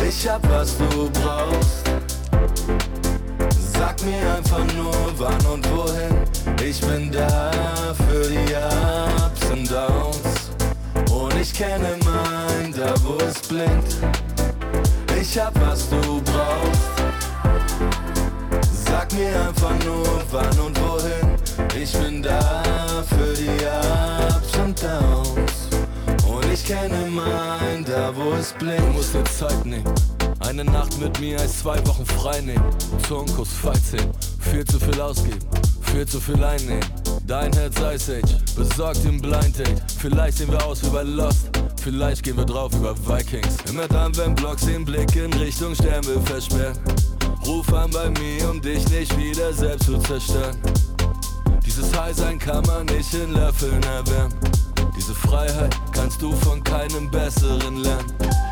Ich hab was du brauchst. Sag mir einfach nur wann und wohin. Ich bin da für die Ups und Downs. Und ich kenne mein, da wo es blinkt. Ich hab was du brauchst. Sag mir einfach nur wann und wohin. Ich bin da für die Ups und Downs. Und ich kenne mein, da wo es blinkt. Du musst dir Zeit nehmen. Eine Nacht mit mir als zwei Wochen frei nehmen. Zungenkuss, Fight Viel zu viel ausgeben, viel zu viel einnehmen. Dein Herz Ice Age, besorgt im Blind Date. Vielleicht sehen wir aus wie bei Lost. Vielleicht gehen wir drauf über Vikings. Immer dann, wenn Blocks den Blick in Richtung Sterne versperren. Ruf an bei mir, um dich nicht wieder selbst zu zerstören. Dieses High-Sein kann man nicht in Löffeln erwärmen. Diese Freiheit kannst du von keinem Besseren lernen.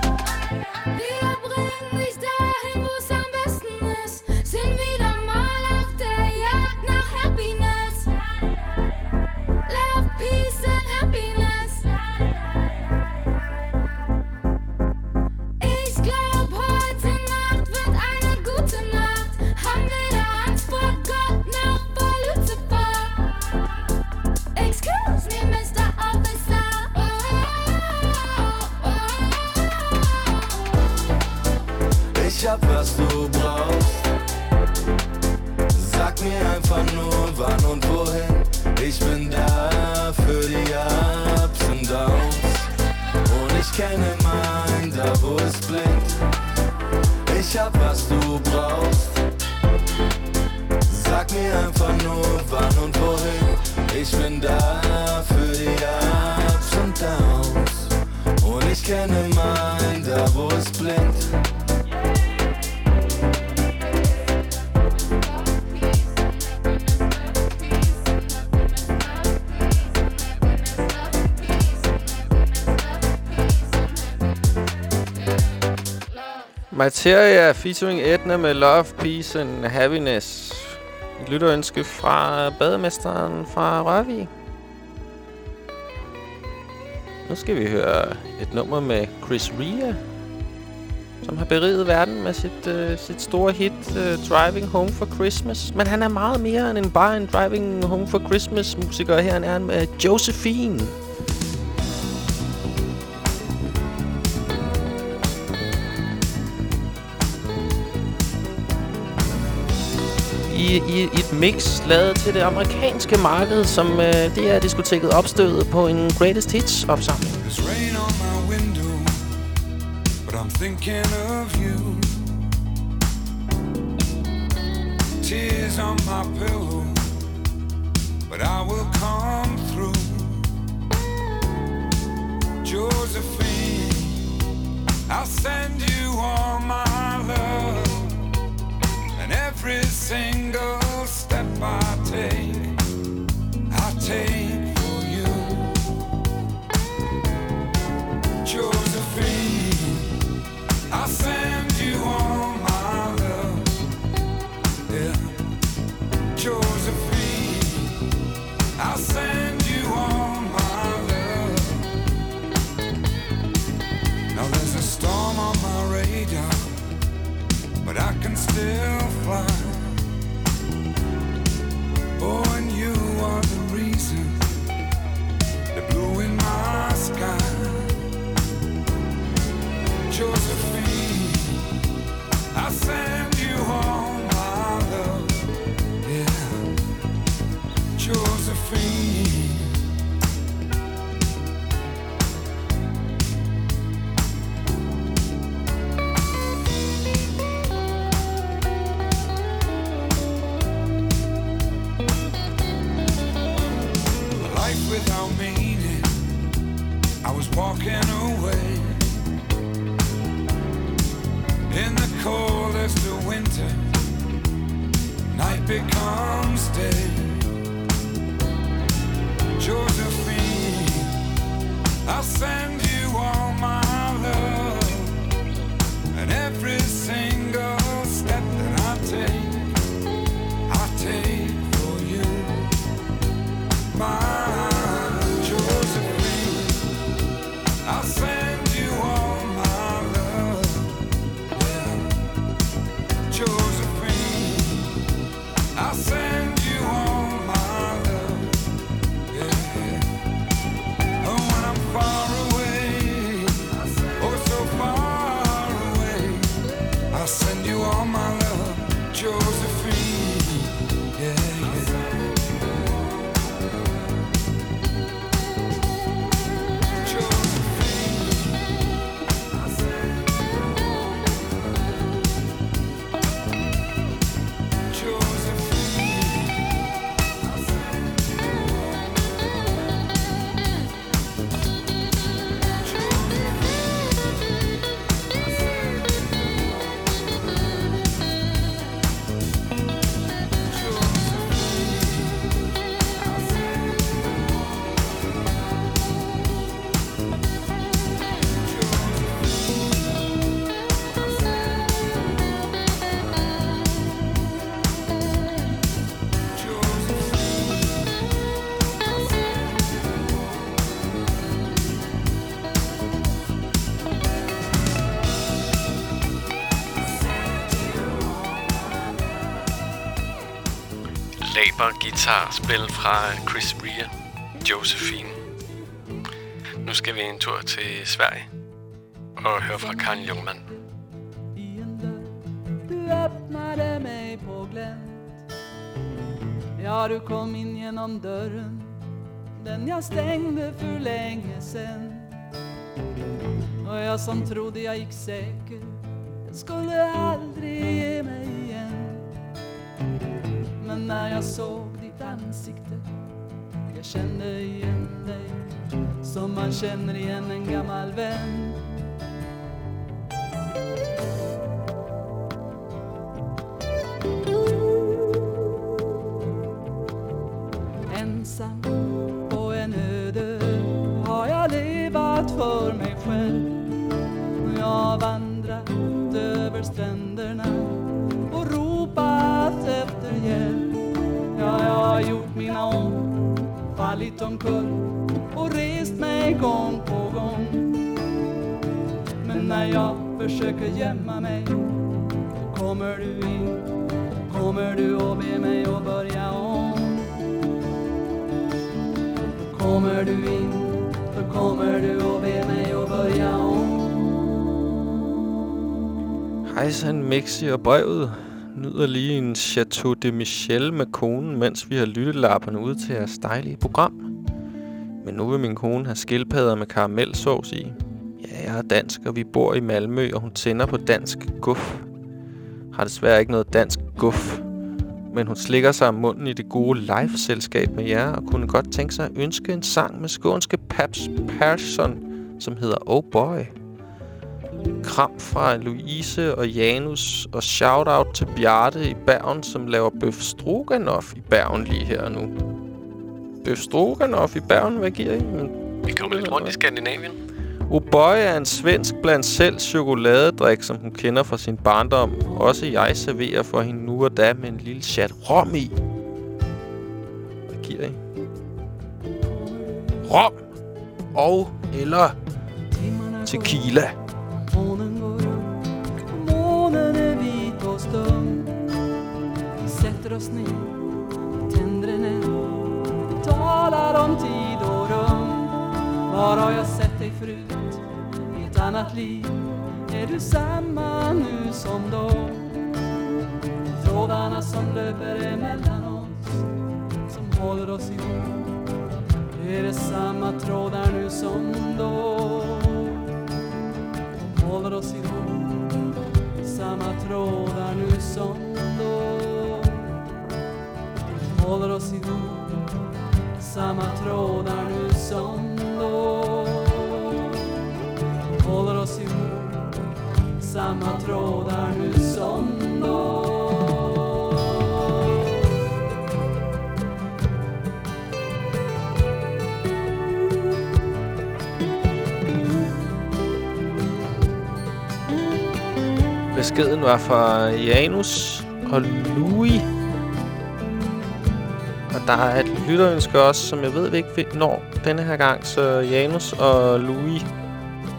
Criteria featuring Edna med Love, Peace and Happiness. Et lytterønske fra bademesteren fra Rørvig. Nu skal vi høre et nummer med Chris Rea, som har beriget verden med sit, uh, sit store hit uh, Driving Home for Christmas. Men han er meget mere end bare en Driving Home for Christmas musiker. Her er han med Josephine. I, i, i et mix lavet til det amerikanske marked, som øh, det er diskoteket opstødet på en Greatest Hits opsamling.
There's rain on my window, but I'm thinking of you. Tears on my pillow, but I will come through. Josephine, I'll send you all my every single step I take,
Laber guitarspil fra Chris Rea, Josephine. Nu skal vi en tur til Sverige og høre fra Karen Jungmann.
Du öppnade mig på glänt Ja, du kom in genom dörren Den jag stängde för länge sen Och jag som trodde jag gick säker skulle aldrig jag såg ditt ansikte. Jag kände igen dig Som man känner igen en gammal vän.
Mixi og brevet. Nyder lige en Chateau de Michel med konen, mens vi har lyttelapperne ude til jeres dejlige program. Men nu vil min kone have skildpadder med karamelsovs i. Ja, jeg er dansk, og vi bor i Malmø, og hun tænder på dansk guf. Har desværre ikke noget dansk guf. Men hun slikker sig om munden i det gode live-selskab med jer, og kunne godt tænke sig at ønske en sang med skånske Paps Persson, som hedder Oh Boy. Kram fra Louise og Janus, og shout-out til Bjarte i Bergen, som laver bøf stroganoff i Bergen lige her nu. Bøf stroganoff i Bergen, hvad giver I? Men
Vi kommer lidt rundt i Skandinavien.
O'boy er en svensk blandt selv chokoladedrik, som hun kender fra sin barndom. Også jeg serverer for hende nu og da med en lille chat rom i. Hvad giver I? Rom og eller tequila.
Månen går upp, månen är vit och stum Vi sätter oss ner, tänder en eld Talar om tid och rum Var har jag sett dig förut i ett annat liv? Är du samma nu som då? Trådarna som löper emellan oss Som håller oss ihop Är det samma trådar nu som då? Håller oss ihop Samma trådar nu som då. Håller oss ihop Samma trådar nu som då. Håller oss ihop Samma trådar nu som då.
Beskeden var fra Janus og Louis. Og der er et lytterønske også, som jeg ved, vi ikke når denne her gang. Så Janus og Louis,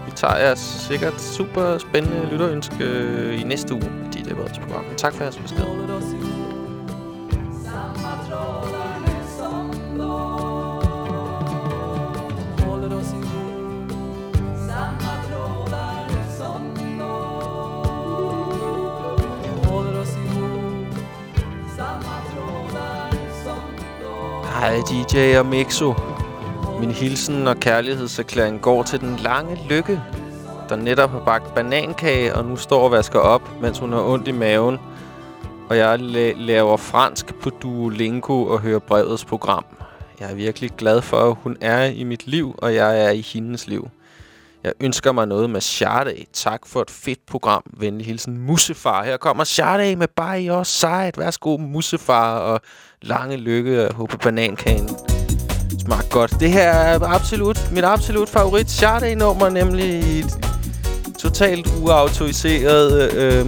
vi tager jeres sikkert super spændende lytterønske øh, i næste uge i vores program. Tak for jeres besked.
Hej DJ og Mixo. Min hilsen og kærlighedserklæring går til den lange lykke, der netop har bagt banankage og nu står og vasker op, mens hun har ondt i maven. Og jeg la- laver fransk på Duolingo og hører brevets program. Jeg er virkelig glad for, at hun er i mit liv, og jeg er i hendes liv. Jeg ønsker mig noget med Sade. Tak for et fedt program. Venlig hilsen, Mussefar. Her kommer Sade med bare i os sejt. Værsgo, Mussefar og lange lykke. og håber banankagen smag godt. Det her er absolut mit absolut favorit Sade-nummer, nemlig et totalt uautoriseret øh,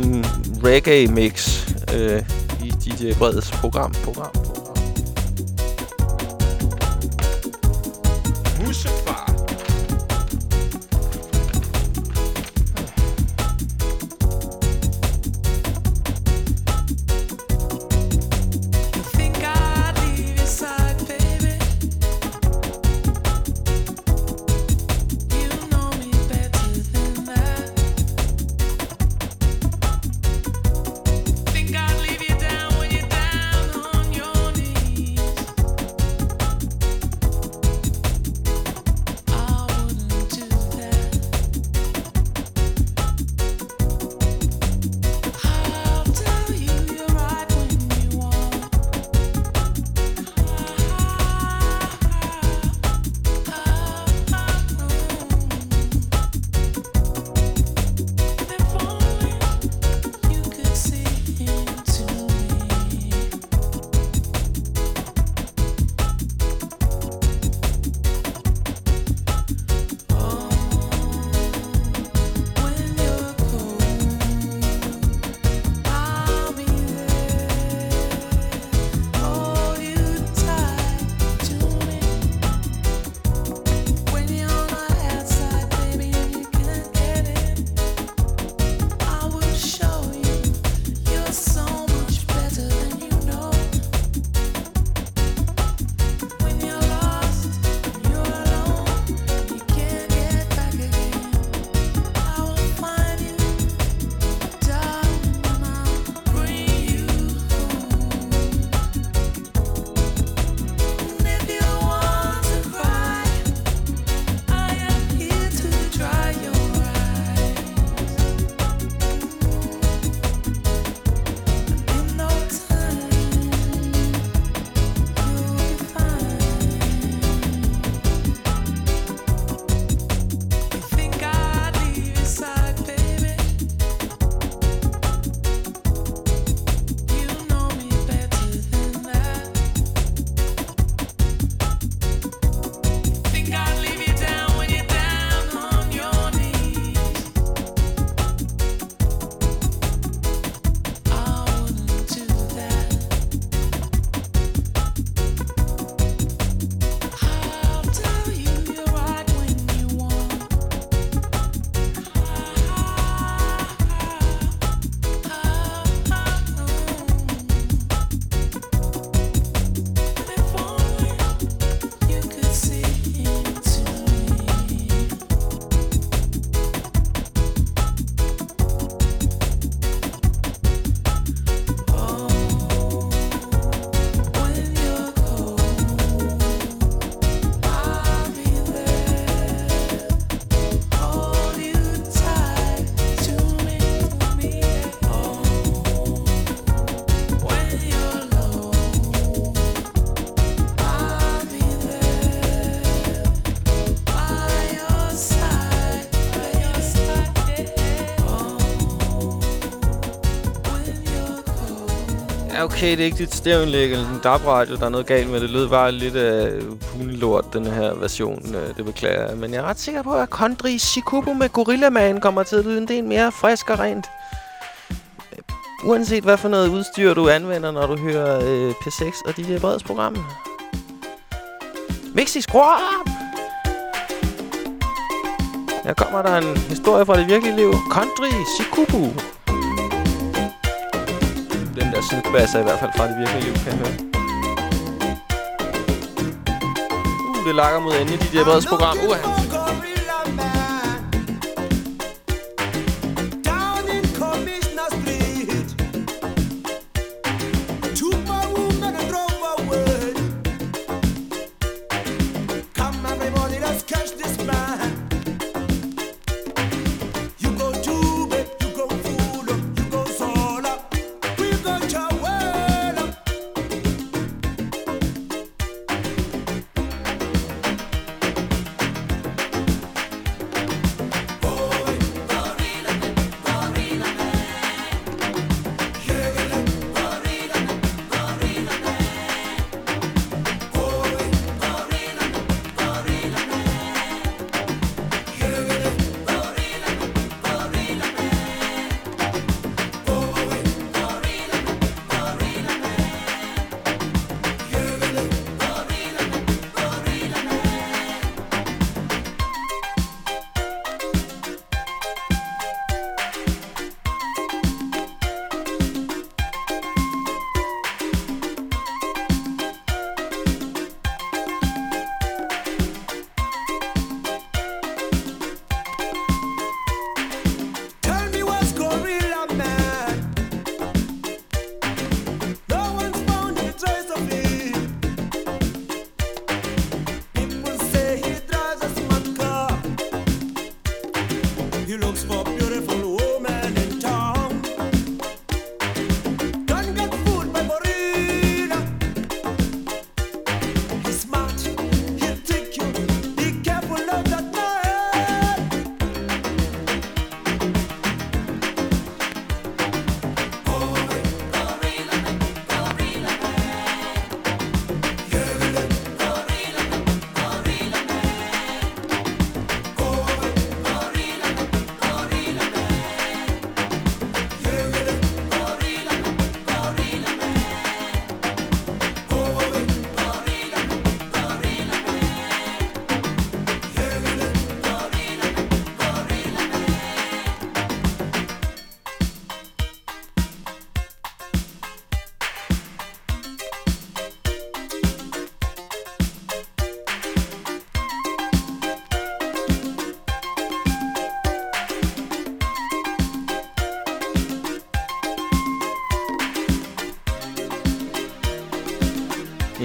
reggae-mix øh, i DJ Breds program. program. Okay, det er ikke dit stævnlæg eller din DAB-radio, der er noget galt med. Det lød bare lidt af hundelort, den her version. Uh, Det beklager jeg. Men jeg er ret sikker på, at Country Shikubu med Gorilla Man kommer til at lyde en del mere frisk og rent. Øh, uanset hvad for noget udstyr du anvender, når du hører uh, P6 og DJ Breds program. Mixi, skru op! Her kommer der en historie fra det virkelige liv. Country Shikubu. Den i hvert fald fra det virkelige liv, kan jeg høre. Uh, det lakker mod enden i der Breds program. Uh,
han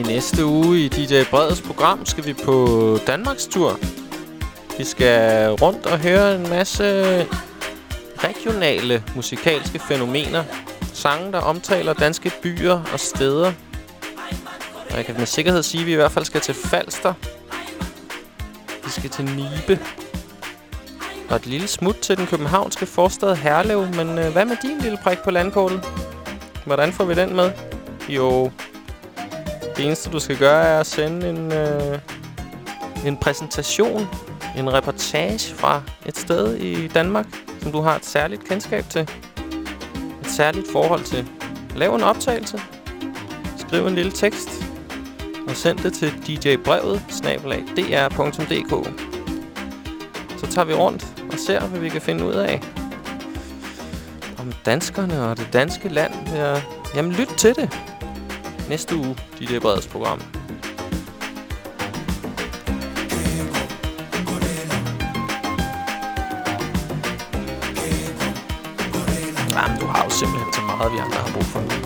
næste uge i DJ Breds program skal vi på Danmarks tur. Vi skal rundt og høre en masse regionale musikalske fænomener. Sange, der omtaler danske byer og steder. Og jeg kan med sikkerhed sige, at vi i hvert fald skal til Falster. Vi skal til Nibe. Og et lille smut til den københavnske forstad Herlev. Men øh, hvad med din lille prik på landkortet? Hvordan får vi den med? Jo, det eneste du skal gøre er at sende en, øh, en præsentation, en reportage fra et sted i Danmark, som du har et særligt kendskab til. Et særligt forhold til. Lav en optagelse. Skriv en lille tekst. Og send det til djbrevet, snabelag, dr.dk. Så tager vi rundt og ser, hvad vi kan finde ud af. Om danskerne og det danske land. Ja, jamen, lyt til det. Næste uge, DJ Breds program. Jamen, du har jo simpelthen så meget, vi andre har brug for. nu.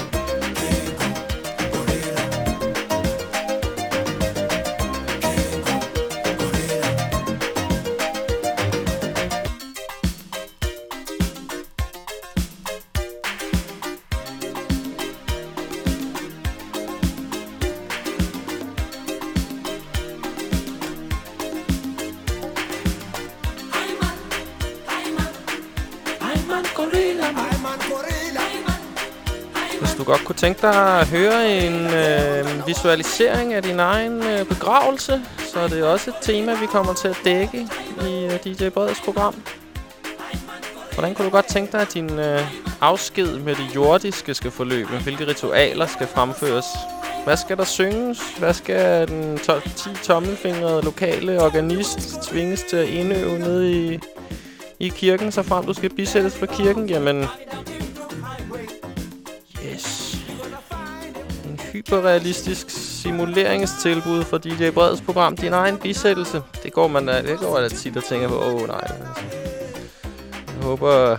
Tænke dig at høre en øh, visualisering af din egen øh, begravelse, så er det også et tema, vi kommer til at dække i øh, DJ Breds program. Hvordan kunne du godt tænke dig, at din øh, afsked med det jordiske skal forløbe? Hvilke ritualer skal fremføres? Hvad skal der synges? Hvad skal den 10 tommelfingrede lokale organist tvinges til at indøve nede i, i kirken, så frem du skal bisættes for kirken? Jamen, hyperrealistisk simuleringstilbud for DJ Breds program. Din egen bisættelse. Det går man det går da tit og tænker på, åh oh, nej. Altså. Jeg håber,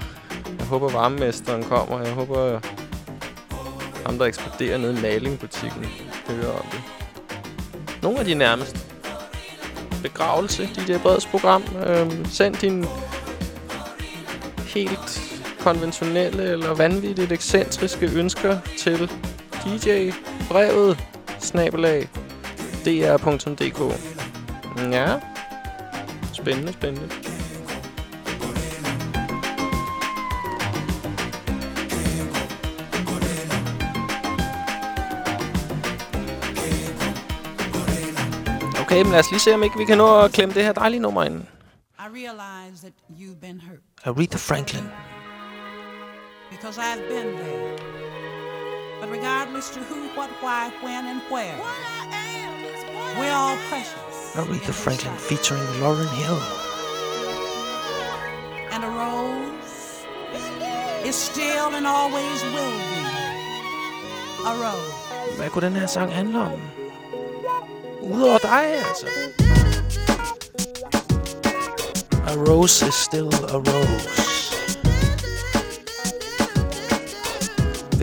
jeg håber varmemesteren kommer. Jeg håber, ham der eksploderer nede i malingbutikken hører om det. Nogle af de nærmeste. Begravelse, DJ Breds program. Øhm, send din helt konventionelle eller vanvittigt ekscentriske ønsker til DJ brevet snabelag dr.dk Ja. Spændende, spændende. Okay, men lad os lige se, om ikke vi kan nå at klemme det her dejlige nummer ind.
I realize that you've been hurt
Aretha Franklin.
because I've been there. But regardless to who, what, why, when, and where, we're all precious.
Aretha Franklin featuring Lauren Hill.
And a rose is still and always will be a rose.
Hvad kunne den her sang handle om? Udover dig, altså. A rose is still a rose.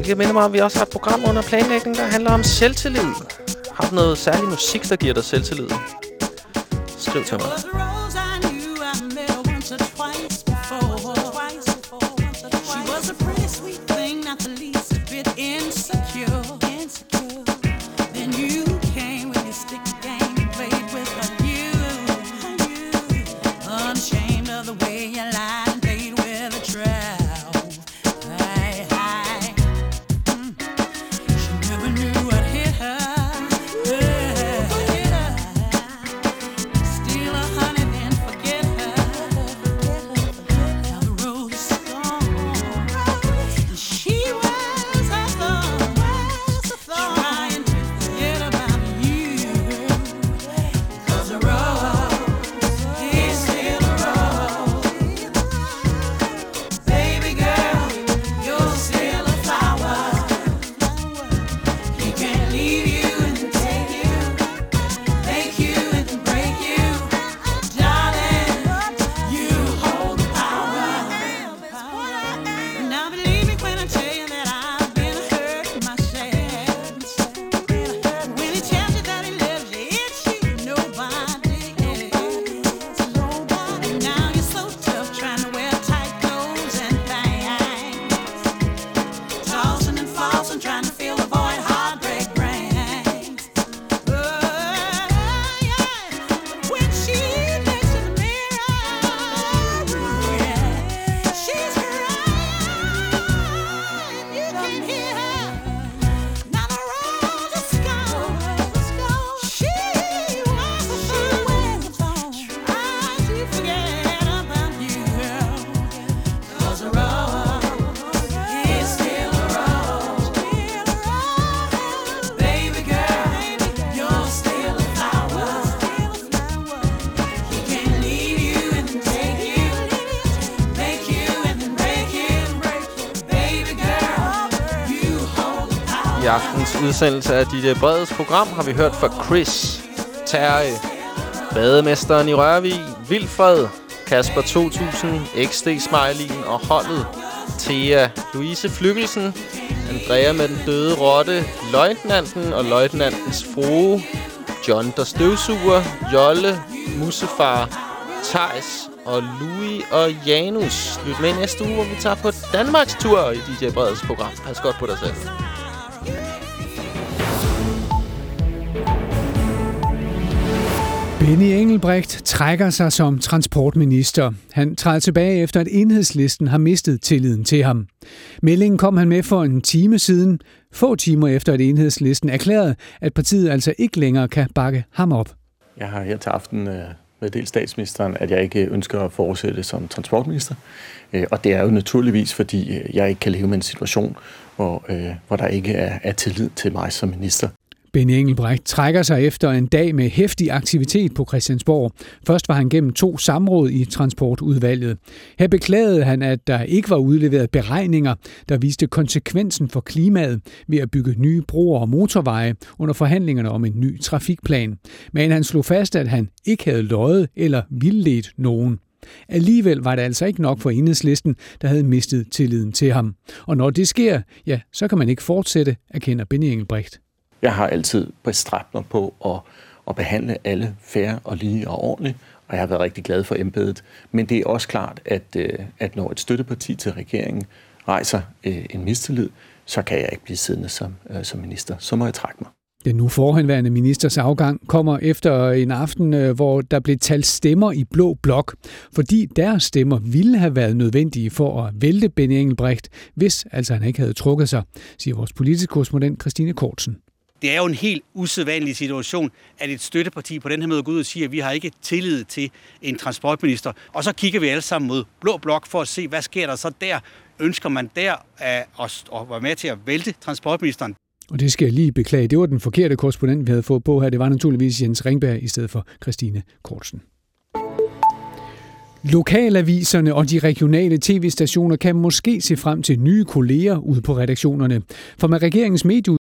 Jeg minder mig om, at vi også har et program under planlægning, der handler om selvtillid. Har du noget særlig musik, der giver dig selvtillid? Skriv til mig. Aftens udsendelse af DJ øh, Breds program har vi hørt fra Chris, Terje, Bademesteren i Rørvig, Vilfred, Kasper 2000, XD Smiley'en og holdet, Thea, Louise Flykkelsen, Andrea med den døde rotte, Løjtnanten og Løjtnantens frue, John der støvsuger, Jolle, Musefar, Tejs og Louis og Janus. Lyt med næste uge, hvor vi tager på Danmarks tur i DJ Breds program. Pas godt på dig selv.
Benny Engelbrecht trækker sig som transportminister. Han træder tilbage efter, at enhedslisten har mistet tilliden til ham. Meldingen kom han med for en time siden, få timer efter, at enhedslisten erklærede, at partiet altså ikke længere kan bakke ham op.
Jeg har her til aften øh, meddelt statsministeren, at jeg ikke ønsker at fortsætte som transportminister. Øh, og det er jo naturligvis, fordi øh, jeg ikke kan leve med en situation, hvor, øh, hvor der ikke er, er tillid til mig som minister.
Benny Engelbrecht trækker sig efter en dag med hæftig aktivitet på Christiansborg. Først var han gennem to samråd i transportudvalget. Her beklagede han, at der ikke var udleveret beregninger, der viste konsekvensen for klimaet ved at bygge nye broer og motorveje under forhandlingerne om en ny trafikplan. Men han slog fast, at han ikke havde løjet eller vildledt nogen. Alligevel var det altså ikke nok for enhedslisten, der havde mistet tilliden til ham. Og når det sker, ja, så kan man ikke fortsætte, erkender Benny Engelbrecht.
Jeg har altid bestræbt mig på at, at behandle alle fair og lige og ordentligt, og jeg har været rigtig glad for embedet. Men det er også klart, at, øh, at når et støtteparti til regeringen rejser øh, en mistillid, så kan jeg ikke blive siddende som, øh, som minister. Så må jeg trække mig.
Den nu forhenværende ministers afgang kommer efter en aften, hvor der blev talt stemmer i blå blok, fordi deres stemmer ville have været nødvendige for at vælte Benny Engelbrecht, hvis altså han ikke havde trukket sig, siger vores politiske korrespondent Christine Kortsen
det er jo en helt usædvanlig situation, at et støtteparti på den her måde går ud og siger, at vi har ikke tillid til en transportminister. Og så kigger vi alle sammen mod blå blok for at se, hvad sker der så der. Ønsker man der eh, at, at, være med til at vælte transportministeren?
Og det skal jeg lige beklage. Det var den forkerte korrespondent, vi havde fået på her. Det var naturligvis Jens Ringberg i stedet for Christine Kortsen. Lokalaviserne og de regionale tv-stationer kan måske se frem til nye kolleger ude på redaktionerne. For med regeringens medie